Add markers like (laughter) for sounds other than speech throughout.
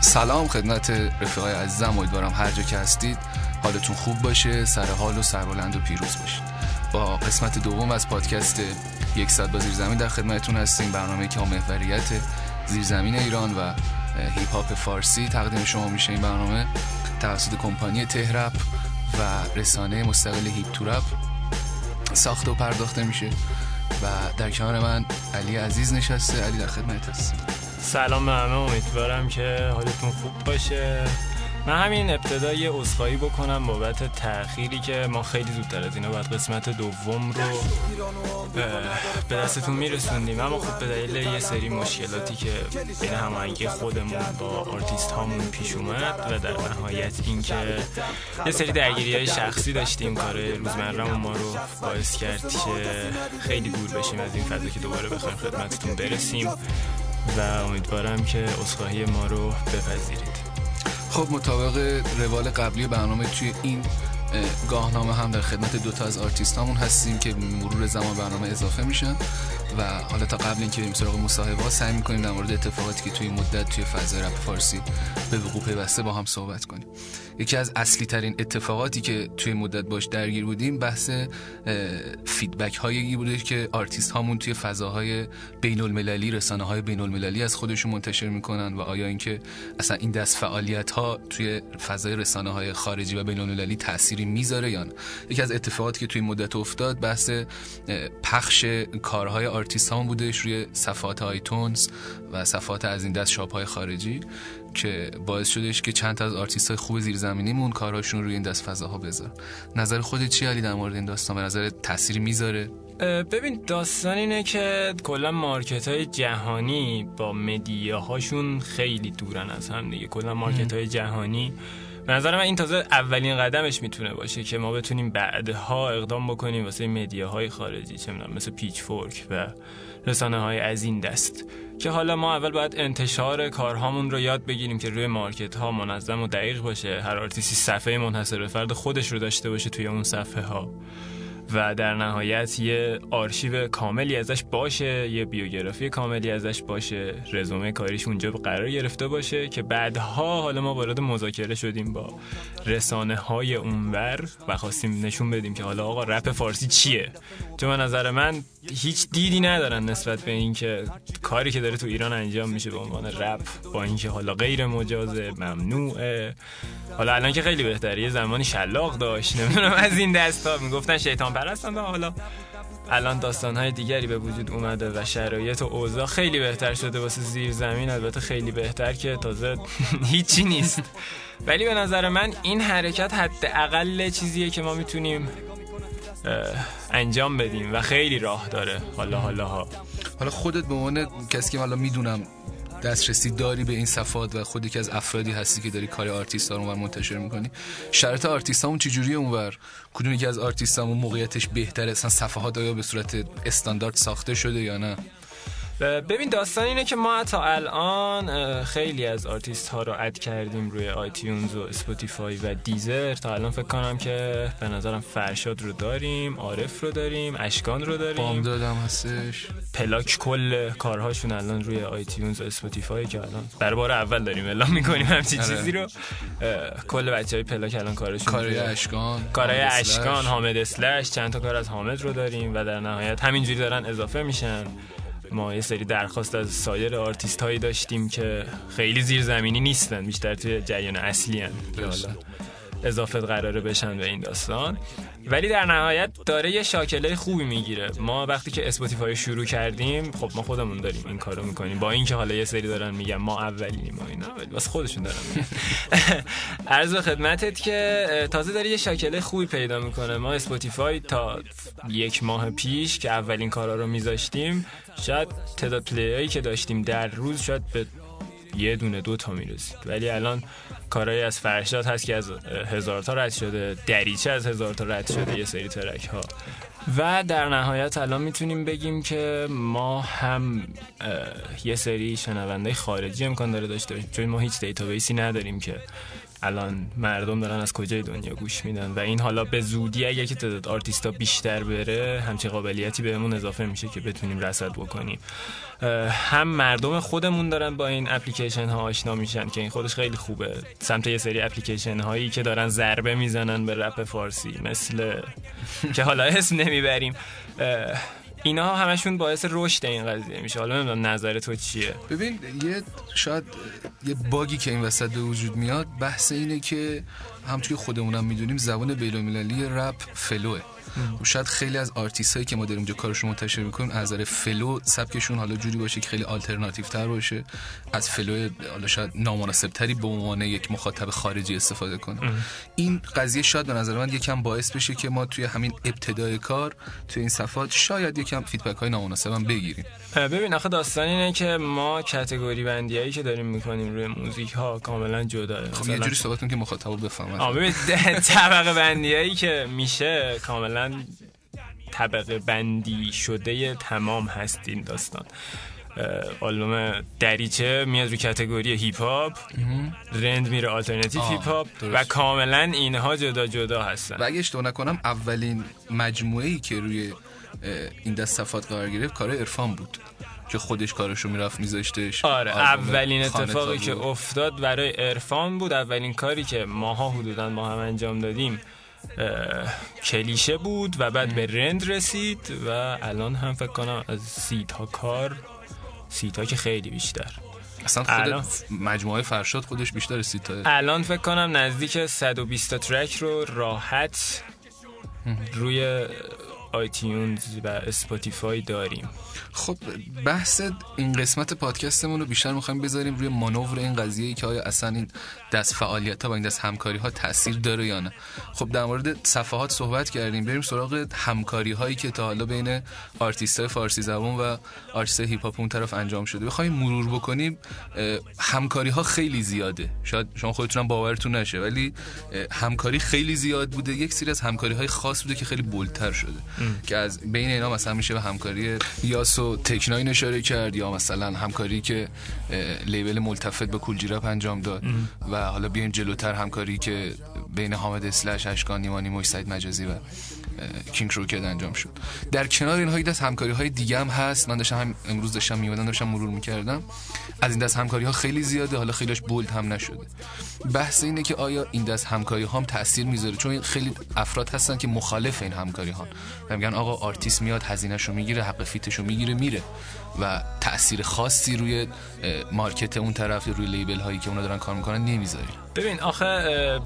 سلام خدمت رفیقای عزیزم. امیدوارم هر جا که هستید حالتون خوب باشه سر حال و سربلند و پیروز باشید. با قسمت دوم از پادکست یک ساعت با زیرزمین در خدمتتون هستیم. برنامه که محوریت زیرزمین ایران و هیپ هاپ فارسی تقدیم شما میشه این برنامه. توسط کمپانی تهرپ و رسانه مستقل هیپ تورپ ساخته و پرداخته میشه. و در کنار من علی عزیز نشسته. علی در خدمت هست سلام به همه امیدوارم که حالتون خوب باشه. من همین ابتدا یه عذرخواهی بکنم بابت تأخیری که ما خیلی زودتر از اینا بعد قسمت دوم رو به دستتون میرسوندیم. اما خب به دلیل یه سری مشکلاتی که بین هماهنگی خودمون با آرتیست هامون پیش اومد و در نهایت اینکه یه سری درگیری های شخصی داشتیم. کار روزمرهمون ما رو باعث کرد که خیلی دور بشیم از این فضا که دوباره بخوایم خدمتتون برسیم. و امیدوارم که عذرخواهی ما رو بپذیرید. خب مطابق روال قبلی برنامه توی این گاهنامه هم در خدمت دوتا از آرتیستامون هستیم که مرور زمان برنامه اضافه میشن. و حالا تا قبل اینکه بریم سراغ مصاحبه سعی می‌کنیم در مورد اتفاقاتی که توی مدت توی فضای رپ فارسی به وقوع پیوسته با هم صحبت کنیم. یکی از اصلی ترین اتفاقاتی که توی مدت باش درگیر بودیم بحث feedback هایی بوده که آرتیست هامون توی فضاهای بین المللی رسانه های بین المللی از خودشون منتشر می‌کنن و آیا اینکه اصلا این دست فعالیت ها توی فضای رسانه های خارجی و بین المللی تأثیری می‌ذاره یا یکی از اتفاقاتی که توی مدت افتاد بحث پخش کارهای آرتیست هامون بودش روی صفحات iTunes و صفحات از این دست shop های خارجی که باعث شدش که چند تا از آرتیست های خوب زیرزمینیمون کارهاشون روی این دست فضاها بذار نظر خودت چی علی در مورد این داستان؟ به نظر تأثیری می‌ذاره؟ ببین داستان اینه که کلا market های جهانی با media هاشون خیلی دورن از هم دیگه. کلا market های جهانی نظر من این تازه اولین قدمش می‌تونه باشه که ما بتونیم بعدها اقدام بکنیم واسه media های خارجی چه می‌دونم مثل Pitchfork و رسانه های از این دست. که حالا ما اول باید انتشار کارهامون رو یاد بگیریم که روی market ها منظم و دقیق باشه هر آرتیستی صفحه منحصر به فرد خودش رو داشته باشه توی اون صفحه ها و در نهایت یه آرشیو کاملی ازش باشه یه بیوگرافی کاملی ازش باشه رزومه کاریش اونجا قرار گرفته باشه که بعدها حالا ما وارد مذاکره شدیم با رسانه های اونور و خواستیم نشون بدیم که حالا آقا رپ فارسی چیه؟ چون نظر من هیچ دیدی ندارن نسبت به اینکه کاری که داره تو ایران انجام میشه به عنوان رپ با اینکه حالا غیر مجازه ممنوعه. حالا الان که خیلی بهتره یه زمانی شلاق داشت نمی‌دونم از این دستا می‌گفتن شیطان پرستن حالا الان داستانهای دیگری به وجود اومده و شرایط و اوضاع خیلی بهتر شده واسه زیر زمین البته خیلی بهتر که تازه (laughs) هیچی نیست. ولی به نظر من این حرکت حداقل چیزیه که ما می‌تونیم انجام بدیم و خیلی راه داره. حالا حالا ها. حالا خودت به عنوان کسی که حالا می‌دونم دسترسی داری به این صفحات و خودی که از افرادی هستی که داری کار آرتیست ها رو منتشر می‌کنی شرط آرتیست همون چجوری اونور؟ کدومی که از آرتیست همون موقعیتش بهتره؟ اصلا صفحات آیا به صورت استاندارد ساخته شده یا نه؟ ببین داستان اینه که ما تا الان خیلی از آرتیست ها رو add کردیم روی iTunes و Spotify و Deezer. تا الان فکر کنم که به نظرم فرشاد رو داریم عارف رو داریم اشکان رو داریم. بامدادم هستش. پلاک کل کارهاشون الان روی iTunes و Spotify که الان برای بار اول داریم اعلام می‌کنیم همچین آره. چیزی رو. کل بچه های پلاک الان کارشون کارهای اشکان کارهای اشکان حامد اسلش چند تا کار از حامد رو داریم و در نهایت همینجوری دارن اضافه میشن. ما یه سری درخواست از سایر آرتیست هایی داشتیم که خیلی زیرزمینی نیستن بیشتر توی جریان اصلی هن. اضافه قراره بشن به این داستان. ولی در نهایت داره یه شاکله خوبی می‌گیره. ما وقتی که Spotify شروع کردیم خب ما خودمون داریم این کارو می‌کنیم. با اینکه حالا یه سری دارن میگن ما اولینیم و اینا ولی واسه خودشون دارن (laughs) عرض خدمتت که تازه داره یه شاکله خوبی پیدا می‌کنه. ما Spotify تا یک ماه پیش که اولین کارا رو میذاشتیم شاید تعداد play ایی که داشتیم در روز شاید به یه دونه دو تا می‌رسید ولی الان کارهایی از فرشاد هست که از هزار تا رد شده دریچه از هزار تا رد شده یه سری track ها و در نهایت الان می‌تونیم بگیم که ما هم یه سری شنونده خارجی امکان داره داشته باشیم. چون ما هیچ database ی نداریم که الان مردم دارن از کجای دنیا گوش میدن؟ و این حالا به زودی اگر که تعداد آرتیستا بیشتر بره همچین قابلیتی بهمون اضافه میشه که بتونیم رصد بکنیم. هم مردم خودمون دارن با این اپلیکیشن ها آشنا میشن که این خودش خیلی خوبه. سمت یه سری اپلیکیشن هایی که دارن ضربه می‌زنن به رپ فارسی مثل که حالا اسم نمی‌بریم. اینا همشون باعث رشد این قضیه میشه. حالا نمی‌دونم نظر تو چیه. ببین یه شاید یه باگی که این وسط به وجود میاد بحث اینه که همونطور که خودمونم می‌دونیم زبان بین‌المللی رپ فلوه. و شاید خیلی از آرتیست هایی که ما داریم اینجا کارشون منتشر می‌کنیم از نظر flow سبکشون حالا جوری باشه که خیلی آلترناتیو تر باشه. از flow حالا شاید نامناسب تری به عنوان یک مخاطب خارجی استفاده کنه این قضیه شاید به نظر من یکم باعث بشه که ما توی همین ابتدای کار توی این صفحات شاید یکم feedback های نامناسب هم بگیریم ببین آخه داستان اینه که ما category بندیایی که داریم می‌کنیم روی موزیک ها کاملا جدا خب یه جوری صحبت که مخاطب بفهمه آ ببین طبقه بندیایی که میشه کاملا طبقه بندی شده تمام هست این داستان. آلبوم دریچه میاد روی category hip hop رند میره alternative hip hop و کاملا اینها جدا جدا هستن. و اگه اشتباه نکنم اولین مجموعه ای که روی این دست صفحات قرار گرفت کار عرفان بود که خودش کارشو می‌رفت میذاشتش. آره اولین اتفاقی که افتاد برای عرفان بود اولین کاری که ماها حدودا ما هم انجام دادیم کلیشه بود و بعد به رند رسید و الان هم فکر کنم از سی تا کار سی تا که خیلی بیشتر. اصلا خود مجموعه فرشاد خودش بیشتر سی تا الان فکر کنم نزدیک 120 تا track رو راحت روی iTunes و Spotify داریم. خب بحث این قسمت پادکستمون رو بیشتر می‌خوایم بذاریم روی مانور این قضیه ای که آیا اصلا این دست فعالیت ها و این دست همکاری ها تاثیر داره یا نه؟ خب در مورد صفحات صحبت کردیم. بریم سراغ همکاری هایی که تا حالا بین آرتیست های فارسی زبان و آرتیست hip hop اون طرف انجام شده. بخوایم مرور بکنیم همکاری ها خیلی زیاده. شاید شما خودتون باورتون نشه ولی همکاری خیلی زیاد بوده. یک سری از همکاری های خاص بوده که خیلی bold تر شده. که از بین اینا مثلا میشه به همکاری یاسو تکناین اشاره کرد یا مثلا همکاری که لیبل ملتفت به کول رپ انجام داد و حالا بیایم جلوتر همکاری که بین حامد اسلش اشکان نیمانی موش سید مجازی و کینگ روکت انجام شد. در کنار اینها دست همکاری های دیگه هم هست. من داشتم هم امروز داشتم میومدم داشتم مرور می‌کردم. از این دست همکاری ها خیلی زیاده. حالا خیلیش بولد هم نشده. بحث اینه که آیا این دست همکاری ها هم تاثیر می‌ذاره؟ چون خیلی افراد هستن که مخالف این همکاری ها میگن آقا آرتیست میاد هزینهشو می‌گیره حق feat شو می‌گیره میره. و تاثیر خاصی روی market اون طرف روی label هایی که اونا دارن کار می‌کنن نمی‌ذاری ببین آخه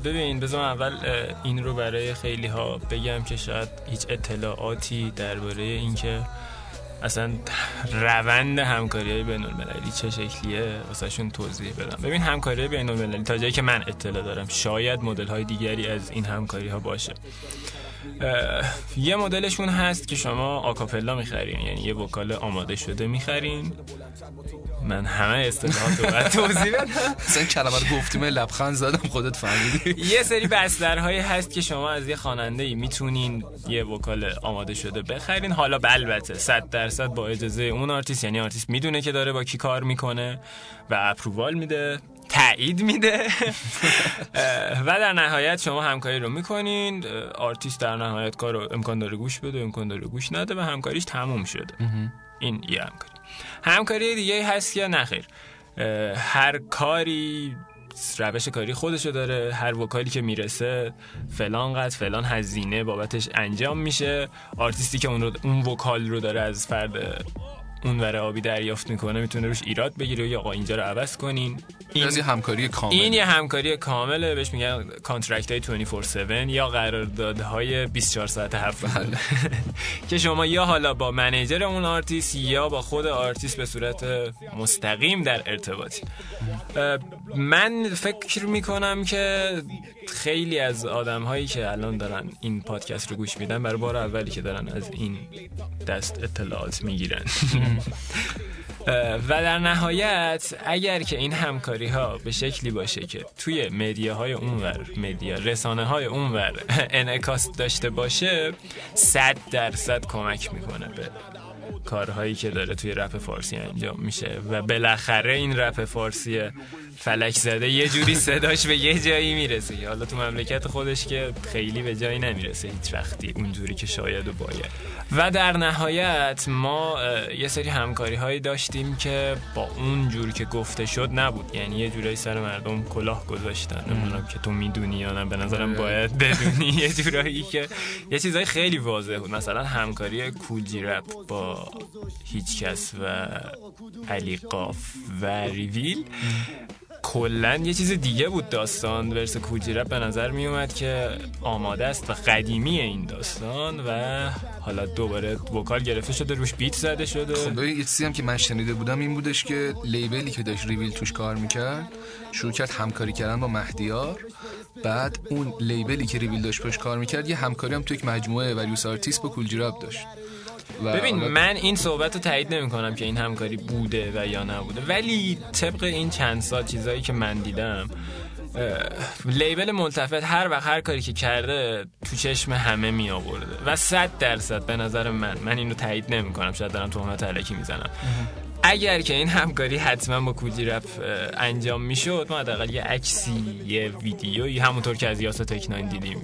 ببین بذار اول این رو برای خیلی ها بگم که هیچ اطلاعاتی درباره اینکه اصلا روند همکاری های بین المللی چه شکلیه واسهشون توضیح بدم. ببین همکاری بین المللی تا جایی که من اطلاع دارم شاید مدل های دیگری از این همکاری ها باشه. یه مدلشون هست که شما acapella می‌خرین یعنی یه vocal آماده شده می‌خرین. من همه اصطلاحات رو توضیح بدم. مثلا کلمه رو گفتیم لبخند زدم خودت فهمیدی. یه سری بسترهایی هست که شما از یه خواننده ای می‌تونین یه vocal آماده شده بخرین. حالا البته 100 درصد با اجازه اون آرتیست یعنی آرتیست می‌دونه که داره با کی کار می‌کنه و approval میده. تایید میده. و در نهایت شما همکاری رو می‌کنین. آرتیست در نهایت کار رو امکان داره گوش بده امکان داره گوش نده و همکاریش تموم شده. این یه همکاری. همکاری دیگه هست یا نخیر هر کاری روش کاری خودشو داره هر vocal ی که می‌رسه فلان قد فلان هزینه بابتش انجام میشه. آرتیستی که اون, رو اون vocal رو داره از فرد اون ور آبی دریافت می‌کنه می‌تونه روش ایراد بگیره یا آقا اینجا رو عوض کنین. این یه همکاری کامل این یه همکاری کامله بهش میگن contract های 24/7 یا قراردادهای 24 ساعت هفت. بله. (laughs) که شما یا حالا با manager اون آرتیست یا با خود آرتیست به صورت مستقیم در ارتباطی من فکر می‌کنم که خیلی از آدم هایی که الان دارن این پادکست رو گوش میدن برای بار اولی که دارن از این دست اطلاعات می‌گیرن. و در نهایت اگر که این همکاری ها به شکلی باشه که توی مدیا های اونور مدیا رسانه های اونور انعکاس داشته باشه صد درصد کمک می‌کنه به کارهایی که داره توی رپ فارسی انجام میشه. و بالاخره این رپ فارسی فلک زده. یه جوری صداش به یه جایی می‌رسه. حالا تو مملکت خودش که خیلی به جایی نمی‌رسه هیچ وقتی اونجوری که شاید و باید. و در نهایت ما یه سری همکاری هایی داشتیم که با اون جوری که گفته شد نبود. یعنی یه جورایی سر مردم کلاه گذاشتن. نمی‌دونم که تو می‌دونی یا نه. به نظرم آره. باید بدونی. یه جورایی که یه چیزای خیلی واضح بود. مثلا همکاری کولجی رپ با هیچکس و علی قاف و ریویل. کلا یه چیز دیگه بود داستان ورس کوجیرپ به نظر می اومد که آماده است و قدیمی این داستان و حالا دوباره vocal گرفته شده روش beat زده شده. خب یه چیزی هم که من شنیده بودم این بودش که label ی که داشت Reveal توش کار می‌کرد شروع کرد همکاری کردن با مهدیار. بعد اون label ی که Reveal داشت پشت کار می‌کرد یه همکاری هم تو یک مجموعه various artist با Kool G Rap داشت. ببین من این صحبت رو تایید نمی کنم که این همکاری بوده و یا نبوده ولی طبق این چند سال چیزایی که من دیدم label ملتفت هر وقت هر کاری که کرده تو چشم همه می آورده و صد درصد به نظر من من اینو تایید نمی کنم شاید دارم تهمت علکی می‌زنم. اگر که این همکاری حتما با کودی رپ انجام می‌شد ما حداقل یه عکسی یه ویدیویی همونطور که از یاسا تکناین دیدیم.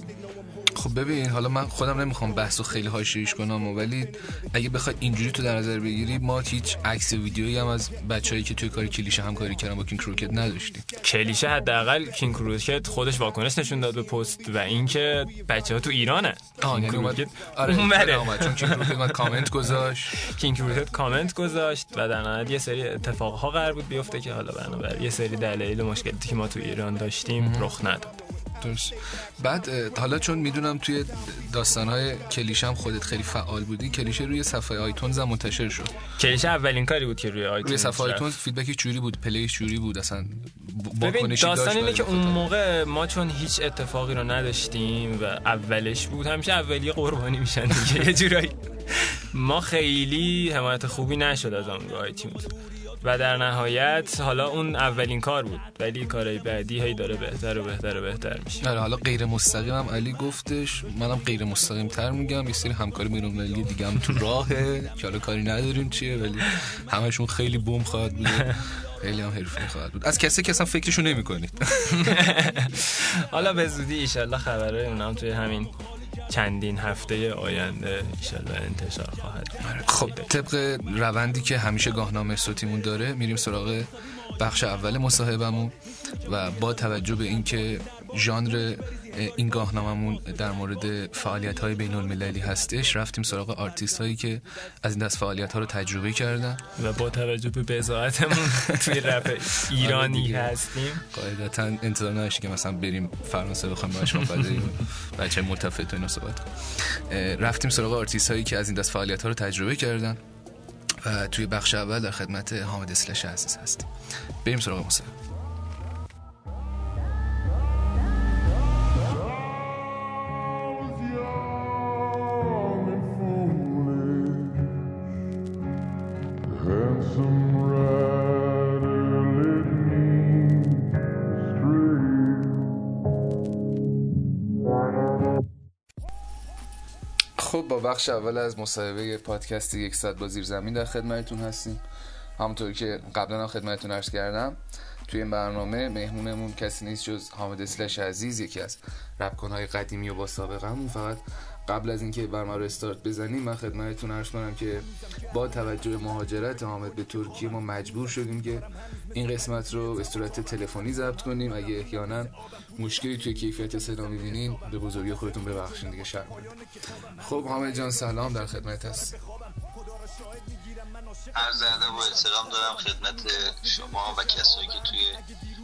خب ببین حالا من خودم نمی‌خوام بحثو خیلی حاشیه‌ایش کنم ولی اگه بخوای اینجوری تو در نظر بگیری ما هیچ عکس ویدیویی هم از بچه‌ای که توی کار کلیشه همکاری کردن با کینگ کروکت نداشتیم. کلیشه حداقل کینگ کروکت خودش واکنش نشون داد به پست و اینکه بچه‌ها تو ایرانه. آه یعنی اومد آره اومد چون KXNG Crooked من کامنت گذاشت. KXNG Crooked کامنت گذاشت و در نهایت یه سری اتفاقها قرار بود بیفته که حالا بنابر یه سری دلایل مشکلاتی که ما تو ایران داشتیم رخ نداد. درست. بعد حالا چون می‌دونم توی داستانهای کلیشه هم خودت خیلی فعال بودی کلیشه روی صفحه iTunes هم منتشر شد. کلیشه اولین کاری بود که روی iTunes روی صفحه iTunes feedback ـش چجوری بود play چجوری بود اصلا ببین داستان اینه که اون موقع ما چون هیچ اتفاقی رو نداشتیم و اولش بود همیشه اولی قربانی میشن دیگه. یه جورایی. ما خیلی حمایت خوبی نشد از اون روی آیتونز و در نهایت حالا اون اولین کار بود. ولی کارهای بعدی هی داره بهتر و بهتر و بهتر میشه. آره حالا غیر مستقیم هم علی گفتش. منم غیر مستقیم تر میگم. یه سری همکاری بین دیگه هم تو راهه. که حالا کاری نداریم چیه ولی همشون خیلی بوم خواهد بود. خیلی هم حرفی خواهد بود. از کسی که اصلا فکرشو نمی کنید (laughs) حالا به زودی ایشالله خبره اونم توی همین چندین هفته آینده ایشالله انتشار خواهد آره، خب طبق روندی که همیشه گاهنامه صوتیمون داره میریم سراغ بخش اول مصاحبمون و با توجه به اینکه ژانر این گاهناممون در مورد فعالیت های بین المللی هستش. رفتیم سراغ آرتیست هایی که از این دست فعالیت ها رو تجربه کردن. و با توجه به بضاعتمون (laughs) توی رپ ایرانی آره هستیم. قاعدتا انتظار نداشتی که مثلا بریم فرانسه بخوایم باش بدهیم بچه ملتفت و صحبت رفتیم سراغ آرتیست هایی که از این دست فعالیت ها رو تجربه کردن. و توی بخش اول در خدمت حامد اسلش عزیز هستیم. بریم سراغ مصاحبه. با بخش اول از مصاحبه پادکست یک ساعت با زیر زمین در خدمتتون هستیم. همونطور که قبلا هم خدمتتون عرض کردم توی این برنامه مهمونمون کسی نیست جز حامد اسلش عزیز یکی از رپکنهای قدیمی و با سابقه همون فقط قبل از اینکه برنامه رو استارت بزنیم من خدمتتون عرض کنم که با توجه مهاجرت حامد به ترکیه ما مجبور شدیم که این قسمت رو به صورت تلفنی ضبط کنیم. اگه احیانا مشکلی توی کیفیت صدا می‌بینین به بزرگی خودتون ببخشید دیگه شرم خب حامد جان سلام در خدمت هست. عرض ادب و احترام دارم خدمت شما و کسایی که توی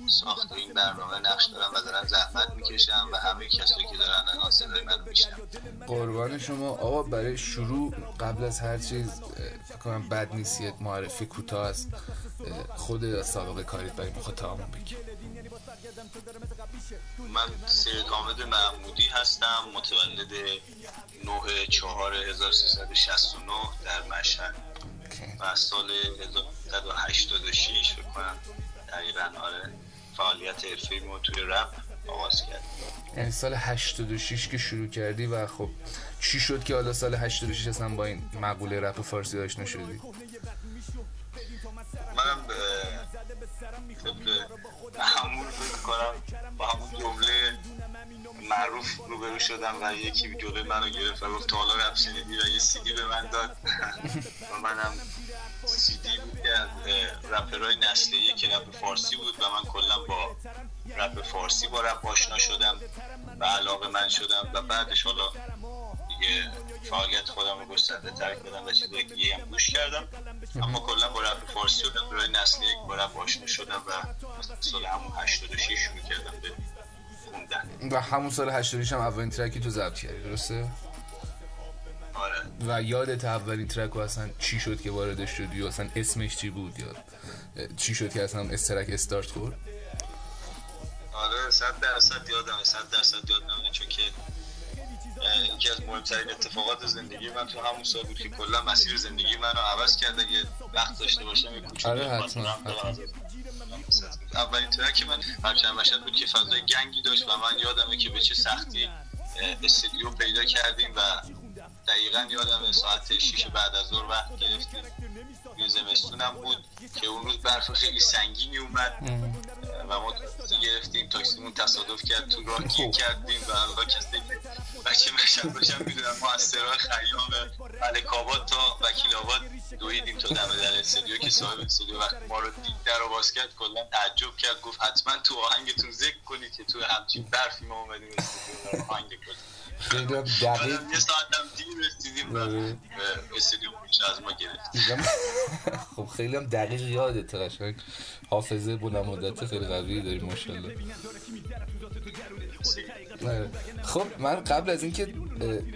ساخت این برنامه نقش دارن و دارن زحمت می‌کشن و همه کسایی که دارن الان صدای من میشن قربان شما. آقا برای شروع قبل از هر چیز فکر کنم بد نیست معرفی کوتاه است. خود سابقه کاریت برای مخاطبمون بگی. من سید حامد محمودی هستم متولد 9 4 1369 در مشهد. و سال 1986 فکر کنم. دقیقا آره. فعالیت حرفی ما توی رپ آغاز کرد. یعنی سال 86 که شروع کردی و خب چی شد که حالا سال 86 اصلا با این مقوله رپ فارسی آشنا شدی؟ منم به همون کنم با همون جمله معروف روبرو شدم و یکی جلوی منو گرفت و گفت تا حالا رپ شنیدی و یه سیدی به من داد. (laughs) و منم سیدی بود که رپرهای نسل که رپ فارسی بود و من کلا با رپ فارسی با رپ آشنا شدم و علاقه من شدم و بعدش حالا دیگه فعالیت خودم رو گسترده تر کردم و چیزایی دیگه هم گوش کردم اما کلا با رپ فارسی و رپرهای نسل یک با رپ آشنا شدم و سال همون 86 شروع کردم به و همون سال 86 هم اولین ترکی تو ضبط کردی درسته؟ آره. و یادت اولین ترک اصلا چی شد که واردش شدی و اصلا اسمش چی بود یا چی شد که اصلا استرک استارت خورد؟ آره صد درصد یادم صد درصد یادم چون که یکی از مهمترین اتفاقات زندگی من تو همون سال بود که کلا مسیر زندگی منو عوض کرد اگه وقت داشته باشم کوچولو آره حتما اولین ترک من پرچم مشهد بود که فضای گنگی داشت و من یادمه که به چه سختی استودیو پیدا کردیم و دقیقا یادم ساعت 6 بعد از ظهر وقت گرفتیم یه زمستونم بود که اون روز برف خیلی سنگینی اومد و ما گرفتیم تاکسیمون تصادف کرد تو راه گیر کردیم و حالا کسی بچه مشهد باشم می‌دونم ما از سرای خیام ملک آباد تا وکیل آباد دویدیم تا دم در استودیو که صاحب استودیو وقت ما رو دید در رو باز کرد. کلا تعجب کرد گفت حتما تو آهنگتون ذکر کنید که تو همچین برفی ما اومدیم استودیو آهنگ کنیم خیلی دقیق یه ساعت هم دیر رسیدیم و استودیو از ما گرفت (laughs) خب خیلی هم دقیق یادت قشنگ حافظه بلند مدت خیلی قوی داری ماشاءالله. خب من قبل از اینکه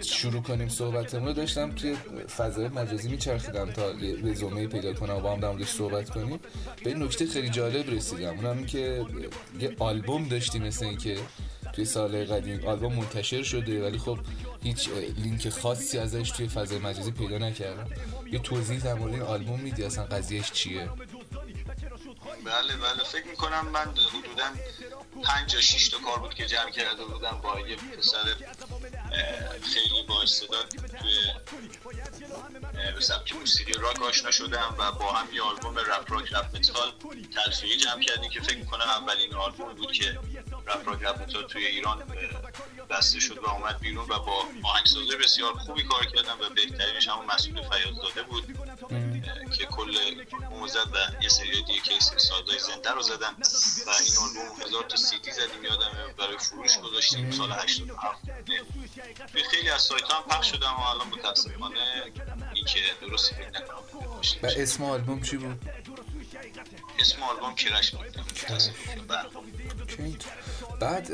شروع کنیم صحبتمون رو داشتم توی فضای مجازی میچرخیدم تا رزومه پیدا کنم و با هم در صحبت کنیم. به این نکته خیلی جالب رسیدم. اونم که یه آلبوم داشتی مثل اینکه توی سال قدیم آلبوم منتشر شده ولی خب هیچ لینک خاصی ازش توی فضای مجازی پیدا نکردم. یه توضیح در مورد این آلبوم میدی؟ اصلا قضیهش چیه؟ بله بله. فکر می‌کنم من حدودا پنج یا شیش تا کار بود که جمع کرده بودم با یه پسر خیلی با استعداد توی به سبک موسیقی راک آشنا شدم و با هم یه آلبوم رپ راک رپ متال تلفیقی جمع کردیم که فکر می‌کنم اولین آلبوم بود که رپ متال توی ایران بسته شد و اومد بیرون و با آهنگسازه بسیار خوبی کار کردم و بهترینش همون مسعود فیاض بود که کل موزد و یه سری دیگه که سازهای زنده رو زدن و این آلبوم هزار تا سی دی زدیم یادم برای فروش گذاشتیم سال 87 به خیلی از سایت هم پخش شدم و الان متاسفانه این که درست فکر نکنم و اسم آلبوم چی بود؟ اسم آلبوم Crash بود. بعد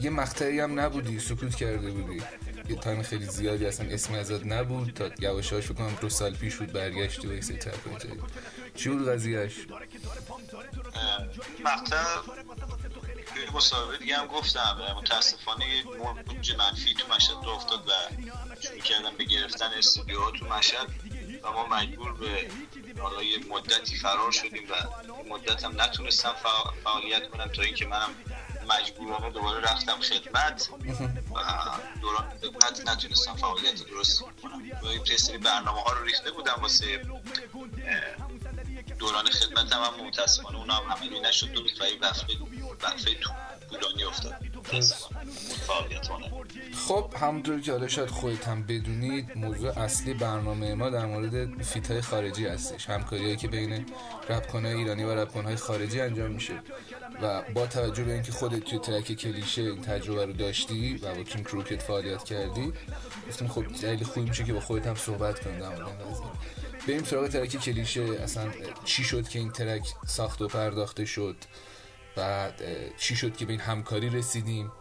یه مقطعی هم نبودی سکوت کرده بودی. یه تایم خیلی زیادی اصلا اسمی ازت نبود تا یواش یواش فکر کنم دو سال پیش بود برگشتی و یه سری چی بود قضیهش؟ مقطع توی مصاحبه دیگه هم گفتم. متاسفانه موج منفی تو مشهد رو افتاد و شروع کردم به گرفتن استودیوها تو مشهد و ما مجبور به حالا یه مدتی فرار شدیم و مدت هم نتونستم فعالیت کنم تا اینکه منم مجبورانه دوباره رفتم خدمت. و دوران خدمت نتونستم فعالیت درست کنم. این سری برنامه ها رو ریخته بودم واسه دوران خدمت هم, هم متاسفانه اونا هم عملی نشد درست و این وقفه وقفه طولانی افتاد. خب همونطور که حالا شاید خودت هم بدونید موضوع اصلی برنامه ما در مورد فیت های خارجی هستش. همکاری که بین رپکان ایرانی و رپکان های خارجی انجام میشه. و با توجه به اینکه خودت توی ترک کلیشه این تجربه رو داشتی و با کیم کروکت فعالیت کردی گفتم خب دلیل خوبی میشه که با خودت هم صحبت کنیم در مورد بریم سراغ ترک کلیشه. اصلا چی شد که این ترک ساخت و پرداخته شد؟ بعد چی شد که به این همکاری رسیدیم؟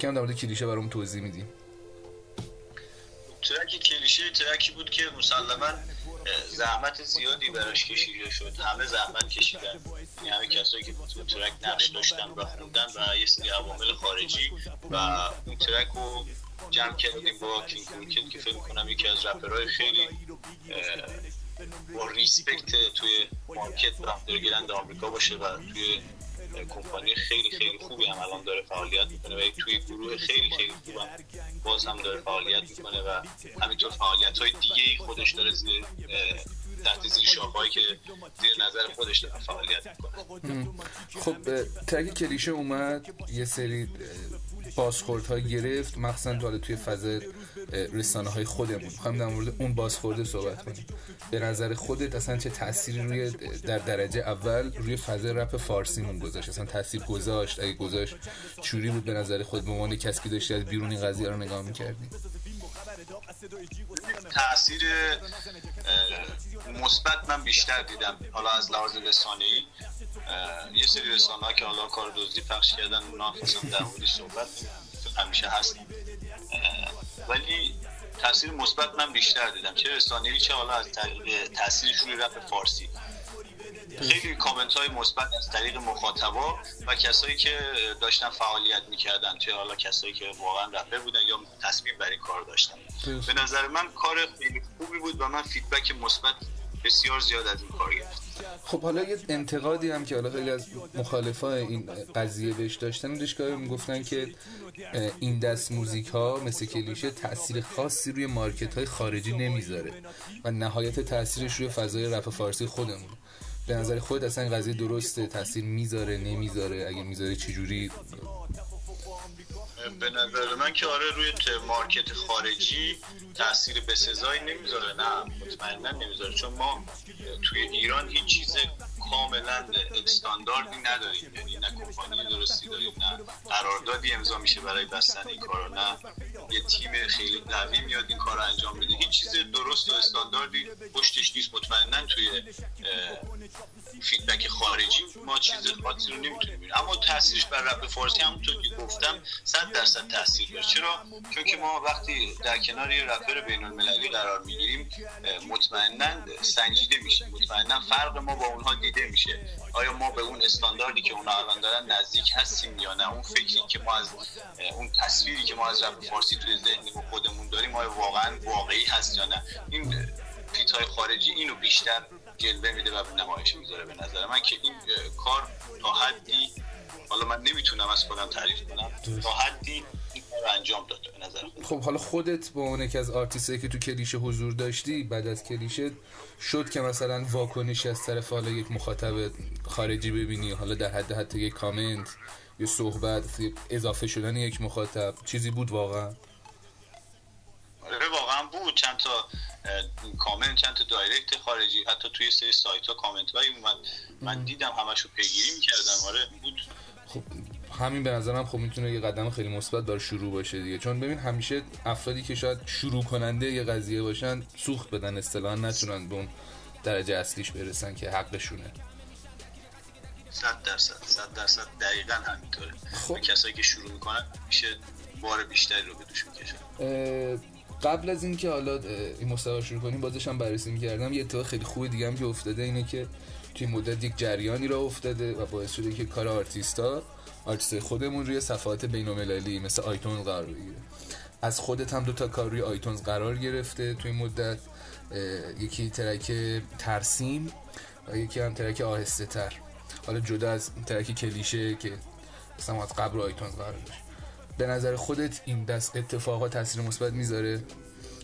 کم در مورد کلیشه برام توضیح میدیم ترک کلیشه ترکی بود که مسلما زحمت زیادی براش کشیده شد. همه زحمت کشیدن. یعنی همه کسایی که تو ترک نقش داشتن و خوندن و یه سری عوامل خارجی و اون ترک رو جمع کردیم با KXNG که فکر کنم یکی از رپرهای خیلی با respect توی market underground آمریکا باشه و توی کمپانی خیلی خیلی خوبی هم الان داره فعالیت می‌کنه و توی گروه خیلی خیلی خوب هم باز هم داره فعالیت می‌کنه و همینطور فعالیت های دیگه خودش داره زیر تحت زیر شاخهایی که زیر نظر خودش داره فعالیت می‌کنه. خب ترک کلیشه اومد یه سری بازخورد ها گرفت. مخصوصا حالا توی فاز رسانه های خودمون. می‌خوام در مورد اون بازخورده صحبت کنیم به نظر خودت اصلا چه تأثیری روی در درجه اول روی فضای رپ فارسیمون گذاشت؟ اصلا تاثیر گذاشت؟ اگه گذاشت چوری بود به نظر خود؟ به عنوان کسی که داشتی از بیرون این قضیه رو نگاه می‌کردی؟ تاثیر مثبت من بیشتر دیدم. حالا از لحاظ رسانه‌ای یه سری رسانه که حالا کار دزدی پخش کردن اونا اصلا در موردش صحبت همیشه هست ولی تاثیر مثبت من بیشتر دیدم. چه رسانه‌ای چه حالا از طریق تاثیرش روی رپ فارسی. خیلی کامنت های مثبت از طریق مخاطبا و کسایی که داشتن فعالیت می‌کردن چه حالا کسایی که واقعا رپر بودن یا تصمیم بر این کار داشتن. به نظر من کار خیلی خوبی بود و من feedback مثبت بسیار زیاد از این کار گرفتم خب حالا یه انتقادی هم که حالا خیلی از مخالفای این قضیه بهش داشتن داشتگاه می‌گفتن که این دست موزیک ها مثل کلیشه تاثیر خاصی روی market های خارجی نمی‌ذاره و نهایت تاثیرش روی فضای رپ فارسی خودمون به نظر خود اصلا این قضیه درسته تاثیر می‌ذاره نمی‌ذاره اگه می‌ذاره چجوری؟ به نظر من که آره روی market خارجی تاثیر بسزایی نمی‌ذاره نه مطمئنا نمی‌ذاره چون ما توی ایران هیچ چیز کاملا استانداردی نداریم. یعنی نه کمپانی درستی داریم نه قراردادی امضا میشه برای بستن این کارو نه یه تیم خیلی قوی میاد این کار رو انجام میده هیچ چیز درست و استانداردی پشتش نیست. مطمئنا توی feedback خارجی ما چیز خاصی رو نمی‌تونیم اما تاثیرش بر رپ فارسی همونطور که گفتم 100 درصد تاثیر داره. چرا؟ چون که ما وقتی در کنار یه رپر بین المللی قرار می‌گیریم مطمئنا سنجیده میشه مطمئنا فرق ما با اونها دیده میشه. آیا ما به اون استانداردی که اونها الان دارن نزدیک هستیم یا نه؟ اون فکری که ما از اون تصویری که ما از رپ فارسی توی ذهن خودمون داریم آیا واقعا واقعی هست یا نه؟ این فیت خارجی اینو بیشتر جلوه میده و نمایش می‌ذاره به نظر من که این کار تا حدی حالا من نمی‌تونم از خودم تعریف کنم تا حدی انجام داد به نظر خب حالا خودت به عنوان که از آرتیستی که تو کلیشه حضور داشتی بعد از کلیشه شد که مثلا واکنشی از طرف حالا یک مخاطب خارجی ببینی حالا در حد حتی یک کامنت یا صحبت اضافه شدن یک مخاطب چیزی بود واقعا؟ واقعا بود. چند تا کامنت چند تا direct خارجی. حتی توی سری سایت ها کامنت هایی اومد. من دیدم همشو پیگیری می‌کردم. آره بود. خب همین به نظرم خب می‌تونه یه قدم خیلی مثبت بر شروع باشه دیگه. چون ببین همیشه افرادی که شاید شروع کننده یه قضیه باشن سوخت بدن اصطلاحا نتونن به اون درجه اصلیش برسن که حقشونه. صد درصد صد درصد دقیقا همینطوره. خب. کسایی که شروع می‌کنن میشه بار بیشتری رو به دوش می‌کشن. قبل از اینکه حالا این مصاحبه شروع کنیم بازش هم بررسی می‌کردم. یه اتفاق خیلی خوب دیگه هم که افتاده اینه که توی مدت یک جریانی را افتاده و باعث شده که کار آرتیستا آرتیست خودمون روی صفحات بین‌المللی مثل iTunes قرار بگیره. از خودت هم دو تا کار روی iTunes قرار گرفته. توی مدت یکی track ترسیم و یکی هم track آهسته تر حالا جدا از track کلیشه که مثلا از قبل iTunes قرار داشت. به نظر خودت این دست اتفاقات تاثیر مثبت می‌ذاره؟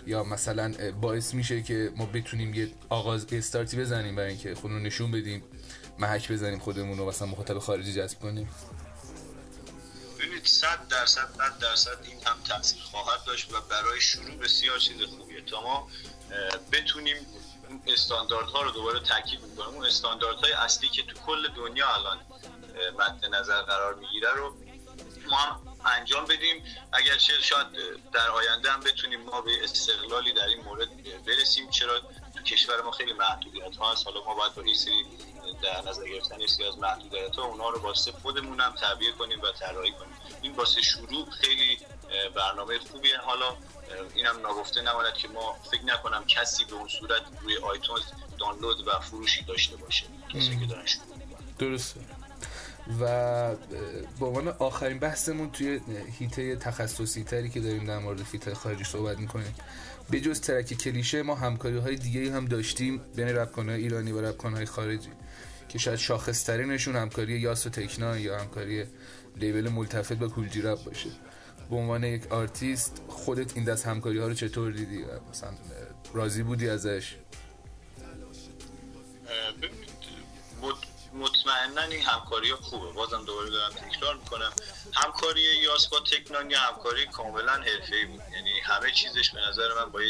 یا مثلا باعث میشه که ما بتونیم یه آغاز استارتی بزنیم برای اینکه خودمون نشون بدیم محک بزنیم خودمون رو مثلا مخاطب خارجی جذب کنیم؟ ببینید 100 درصد 100 درصد این هم تاثیر خواهد داشت و برای شروع بسیار چیز خوبیه. تا ما بتونیم استانداردها رو دوباره تاکید می‌کنیم اون استانداردهای اصلی که تو کل دنیا الان مد نظر قرار می‌گیره رو ما هم انجام بدیم. اگر چه شاید در آینده هم بتونیم ما به استقلالی در این مورد برسیم چرا تو کشور ما خیلی محدودیت ها هست حالا ما باید با این سری در نظر گرفتن سری از محدودیت ها اونا رو واسه خودمون هم تعبیه کنیم و طراحی کنیم. این واسه شروع خیلی برنامه خوبیه. حالا اینم ناگفته نماند که ما فکر نکنم کسی به اون صورت روی آیتونز دانلود و فروشی داشته باشه. کسی که دارن درسته. و به عنوان آخرین بحثمون توی هیته تخصصی تری که داریم در مورد فیت خارجی صحبت می‌کنیم. به جز track کلیشه ما همکاری های دیگه هم داشتیم. بین رپکن های ایرانی و رپکن های خارجی. که شاید شاخصترینشون همکاری یاس و Tech N9ne یا همکاری label ملتفت با Kool G Rap باشه. به عنوان یک آرتیست خودت این دست همکاری ها رو چطور دیدی مثلا راضی بودی ازش؟ مطمئنا این همکاری خوبه. بازم دوباره دارم تکرار می‌کنم. همکاری یاس با Tech N9ne یا همکاری کاملا حرفه‌ای بود. یعنی همه چیزش به نظر من با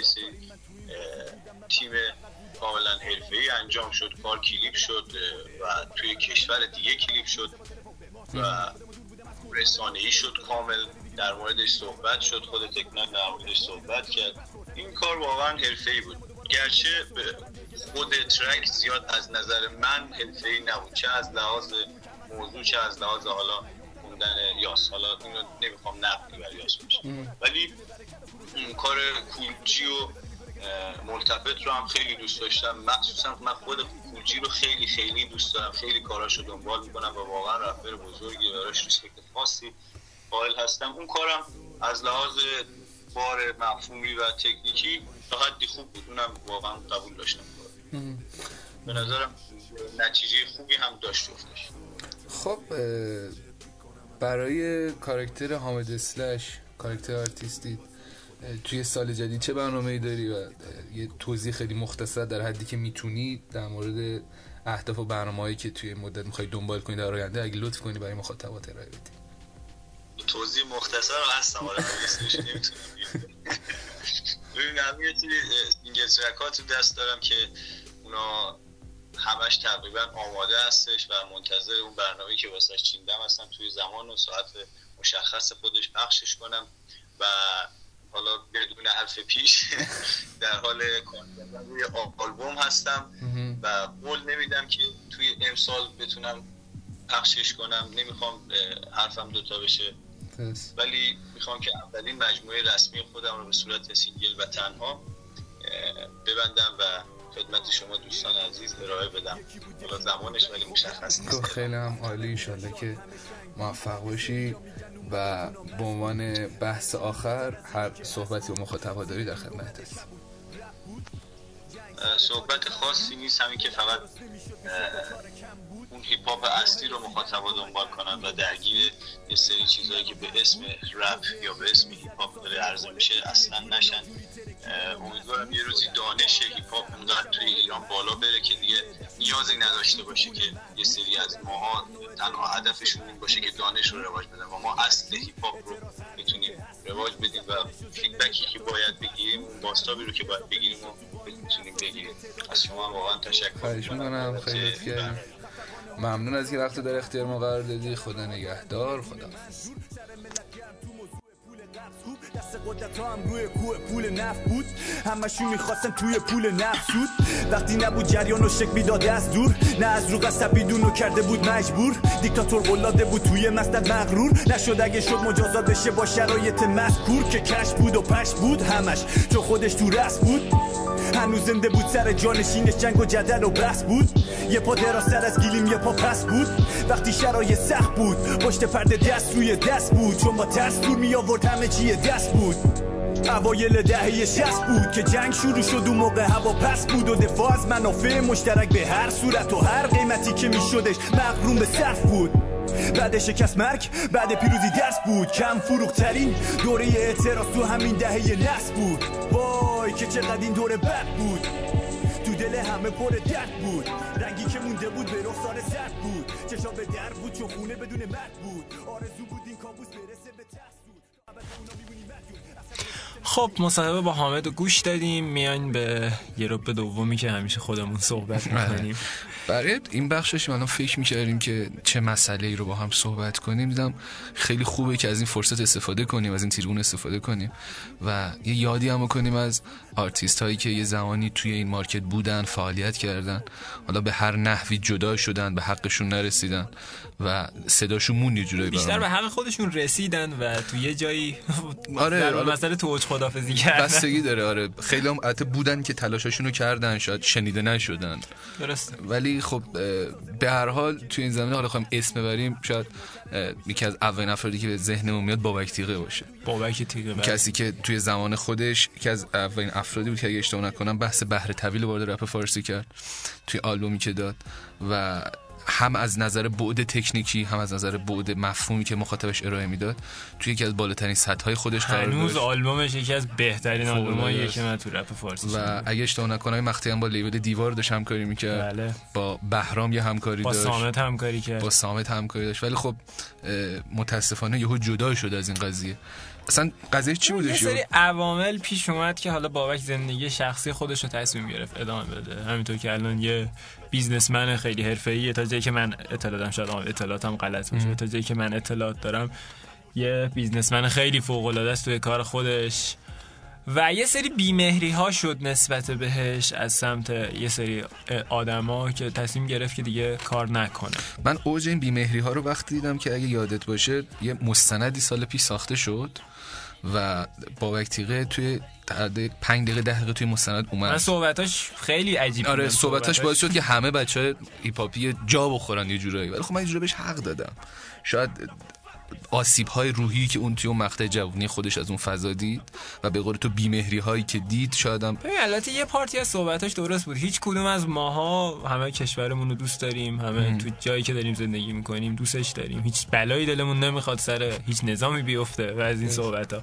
تیم کاملا حرفه‌ای انجام شد. کار کلیپ شد و توی کشور دیگه کلیپ شد و رسانه ای شد کامل. در موردش صحبت شد خود تکنان در موردش صحبت کرد. این کار واقعا حرفه‌ای بود. گرچه خود ترک زیاد از نظر من حرفه‌ای نبود چه از لحاظ موضوع چه از لحاظ حالا خوندن یاس. حالا اینو نمی‌خوام نقدی بر یاس بشه. ولی کار کولجی و ملتفت رو هم خیلی دوست داشتم. مخصوصا من خود کولجی رو خیلی خیلی دوست دارم. خیلی کاراش رو دنبال می‌کنم و واقعا رپر بزرگی براش ریسپکت خاصی قائل هستم. اون کارم از لحاظ بار مفهومی و تکنیکی تا حدی خوب بود. اونم واقعا قبول داشتم. به نظرم نتیجه خوبی هم داشت جفتش. خب برای کارکتر حامد اسلش کارکتر آرتیستی توی سال جدید چه برنامه ای داری؟ و یه توضیح خیلی مختصر در حدی که می‌تونی در مورد اهداف و برنامه هایی که توی مدت می‌خوای دنبال کنی در آینده اگه لطف کنی برای مخاطبات ارائه بدی. توضیح مختصر هستم آره (laughs) ببینم یه single track ات دست دارم که اونا همش تقریبا آماده هستش و منتظر اون برنامه که واسش چیدم هستم توی زمان و ساعت مشخص خودش پخشش کنم و حالا بدون حرف پیش (laughs) در حال روی آلبوم هستم و قول نمیدم که توی امسال بتونم پخشش کنم. نمی‌خوام حرفم دوتا بشه. ولی می‌خوام که اولین مجموعه رسمی خودم رو به صورت single و تنها ببندم و خدمت شما دوستان عزیز ارائه بدم. حالا زمانش ولی مشخص نیست. خب، خیلی هم عالی. انشالله که موفق باشی. و به عنوان بحث آخر هر صحبتی و مخاطبا داری در خدمت هست صحبت خاصی نیست. همین که فقط اون هیپ هاپ اصلی رو مخاطبا دنبال کنن و درگیر یه سری چیزهایی که به اسم رپ یا به اسم هیپ هاپ داره عرضه میشه اصلا نشن. امیدوارم یه روزی دانش هیپ هاپ اونقدر توی ایران بالا بره که دیگه نیازی نداشته باشه که یه سری از ماها تنها هدفشون این باشه که دانش رو رواج بدن و ما اصل هیپ هاپ رو می‌تونیم رواج بدیم و فیدبکی که باید بگیریم اون باستابی رو که باید بگیریم و می‌تونیم بگیریم. از شما واقعا تشکر می‌کنم. خیلی ممنون از که وقت در اختیار ما قرار دادی. خدا نگهدار خدا دست قدرت ها هم روی کوه پول نفت بود همشون می‌خواستن توی پول نفت سود وقتی نبود جریان و شک می‌داده از دور نه از رو قصب بیدونو کرده بود مجبور دیکتاتور قلاده بود توی مستد مغرور نشد اگه شد مجازات بشه با شرایط مذکور که کش بود و پش بود همش چون خودش تو رس بود. هنوز زنده بود سر جانشینش جنگ و جدل و بس بود. یه پا سر از گیلیم یه پا پس بود. وقتی شرای سخت بود پشت پرده دست روی دست بود. چون با ترس دور می آورد همه چیه دست بود. اوایل دهه شست بود که جنگ شروع شد و موقع هوا پس بود و دفاع از منافع مشترک به هر صورت و هر قیمتی که میشدش مغروم به صرف بود. بعد شکست مرگ بعد پیروزی درس بود. کم فروغ ترین دوره اعتراض تو همین دهه نس بود. وای که چقدر این دوره بد بود. تو دل همه پر درد بود. رنگی که مونده بود به رخسار سرد بود. چشا به در بود چون خونه بدون مرد بود. آرزو بود خب مصاحبه با حامد گوش دادیم. میاین به یه ربع دومی که همیشه خودمون صحبت بله. می‌کنیم. برای این بخشش ما فکر می‌کردیم که چه مسئله ای رو با هم صحبت کنیم. دیدم خیلی خوبه که از این فرصت استفاده کنیم از این تریبون استفاده کنیم و یه یادی هم کنیم از آرتیست هایی که یه زمانی توی این market بودن فعالیت کردن. حالا به هر نحوی جدا شدن به حقشون نرسیدن و صداشون مون یه جورایی بیشتر به حق خودشون رسیدن و تو یه جایی آره در مسئله تو خدافزی کردن. بستگی داره آره. خیلی هم بودن که تلاشاشون رو کردن شاید شنیده نشدن. درست ولی خب به هر حال تو این زمینه حالا خواهیم اسم ببریم شاید یکی از اولین افرادی که به ذهنمون میاد بابک تیغه باشه. بابک تیغه بله. کسی که توی زمان خودش یکی از اولین افرادی بود که اگه اشتباه نکنم بحث بحر طویل وارد رپ فارسی کرد توی آلبومی که داد. و هم از نظر بعد تکنیکی هم از نظر بعد مفهومی که مخاطبش ارائه می‌داد توی یکی از بالاترین سطح های خودش قرار هنوز آلبومش یکی از بهترین العاده که من تو رپ فارسی و شنیدم. اگه اشتباه نکنم مقطعی هم با لیبل دیوار داشت همکاری می‌کرد. بله. با بهرام یه همکاری با داشت. سامت همکاری کرد. با سامت همکاری داشت. ولی خب متاسفانه یهو جدا شد از این قضیه. اصلا قضیه چی یه بودش سری عوامل پیش اومد که حالا بابک زندگی شخصی خودش رو تصمیم گرفت ادامه بده. همینطور که الان یه بیزنسمن خیلی حرفه‌ایه. تا جایی که من اطلاعاتم شاید اطلاعاتم غلط باشه. تا جایی که من اطلاعات دارم یه بیزنسمن خیلی فوق العاده است توی کار خودش. و یه سری بیمهری ها شد نسبت بهش از سمت یه سری آدما که تصمیم گرفت که دیگه کار نکنه. من اوج این بیمهری ها رو وقتی دیدم که اگه یادت باشه یه مستندی سال پیش ساخته شد. و بابک تیغه توی در پنج دقیقه ده دقیقه توی مستند من اومد صحبتاش خیلی عجیب آره بودن. صحبتاش باعث شد که همه بچه های ایپاپی جا بخورن یه جورایی. ولی خب من یه بهش حق دادم. شاید آسیب های روحی که اون توی اون مقطع جوونی خودش از اون فضا دید و به قول تو بیمهری هایی که دید شاید هم ببین البته یه پارتی از صحبتاش درست بود. هیچ کدوم از ماها همه کشورمون رو دوست داریم همه تو جایی که داریم زندگی می‌کنیم دوستش داریم. هیچ بلایی دلمون نمی‌خواد سر هیچ نظامی بیفته و از این صحبت ها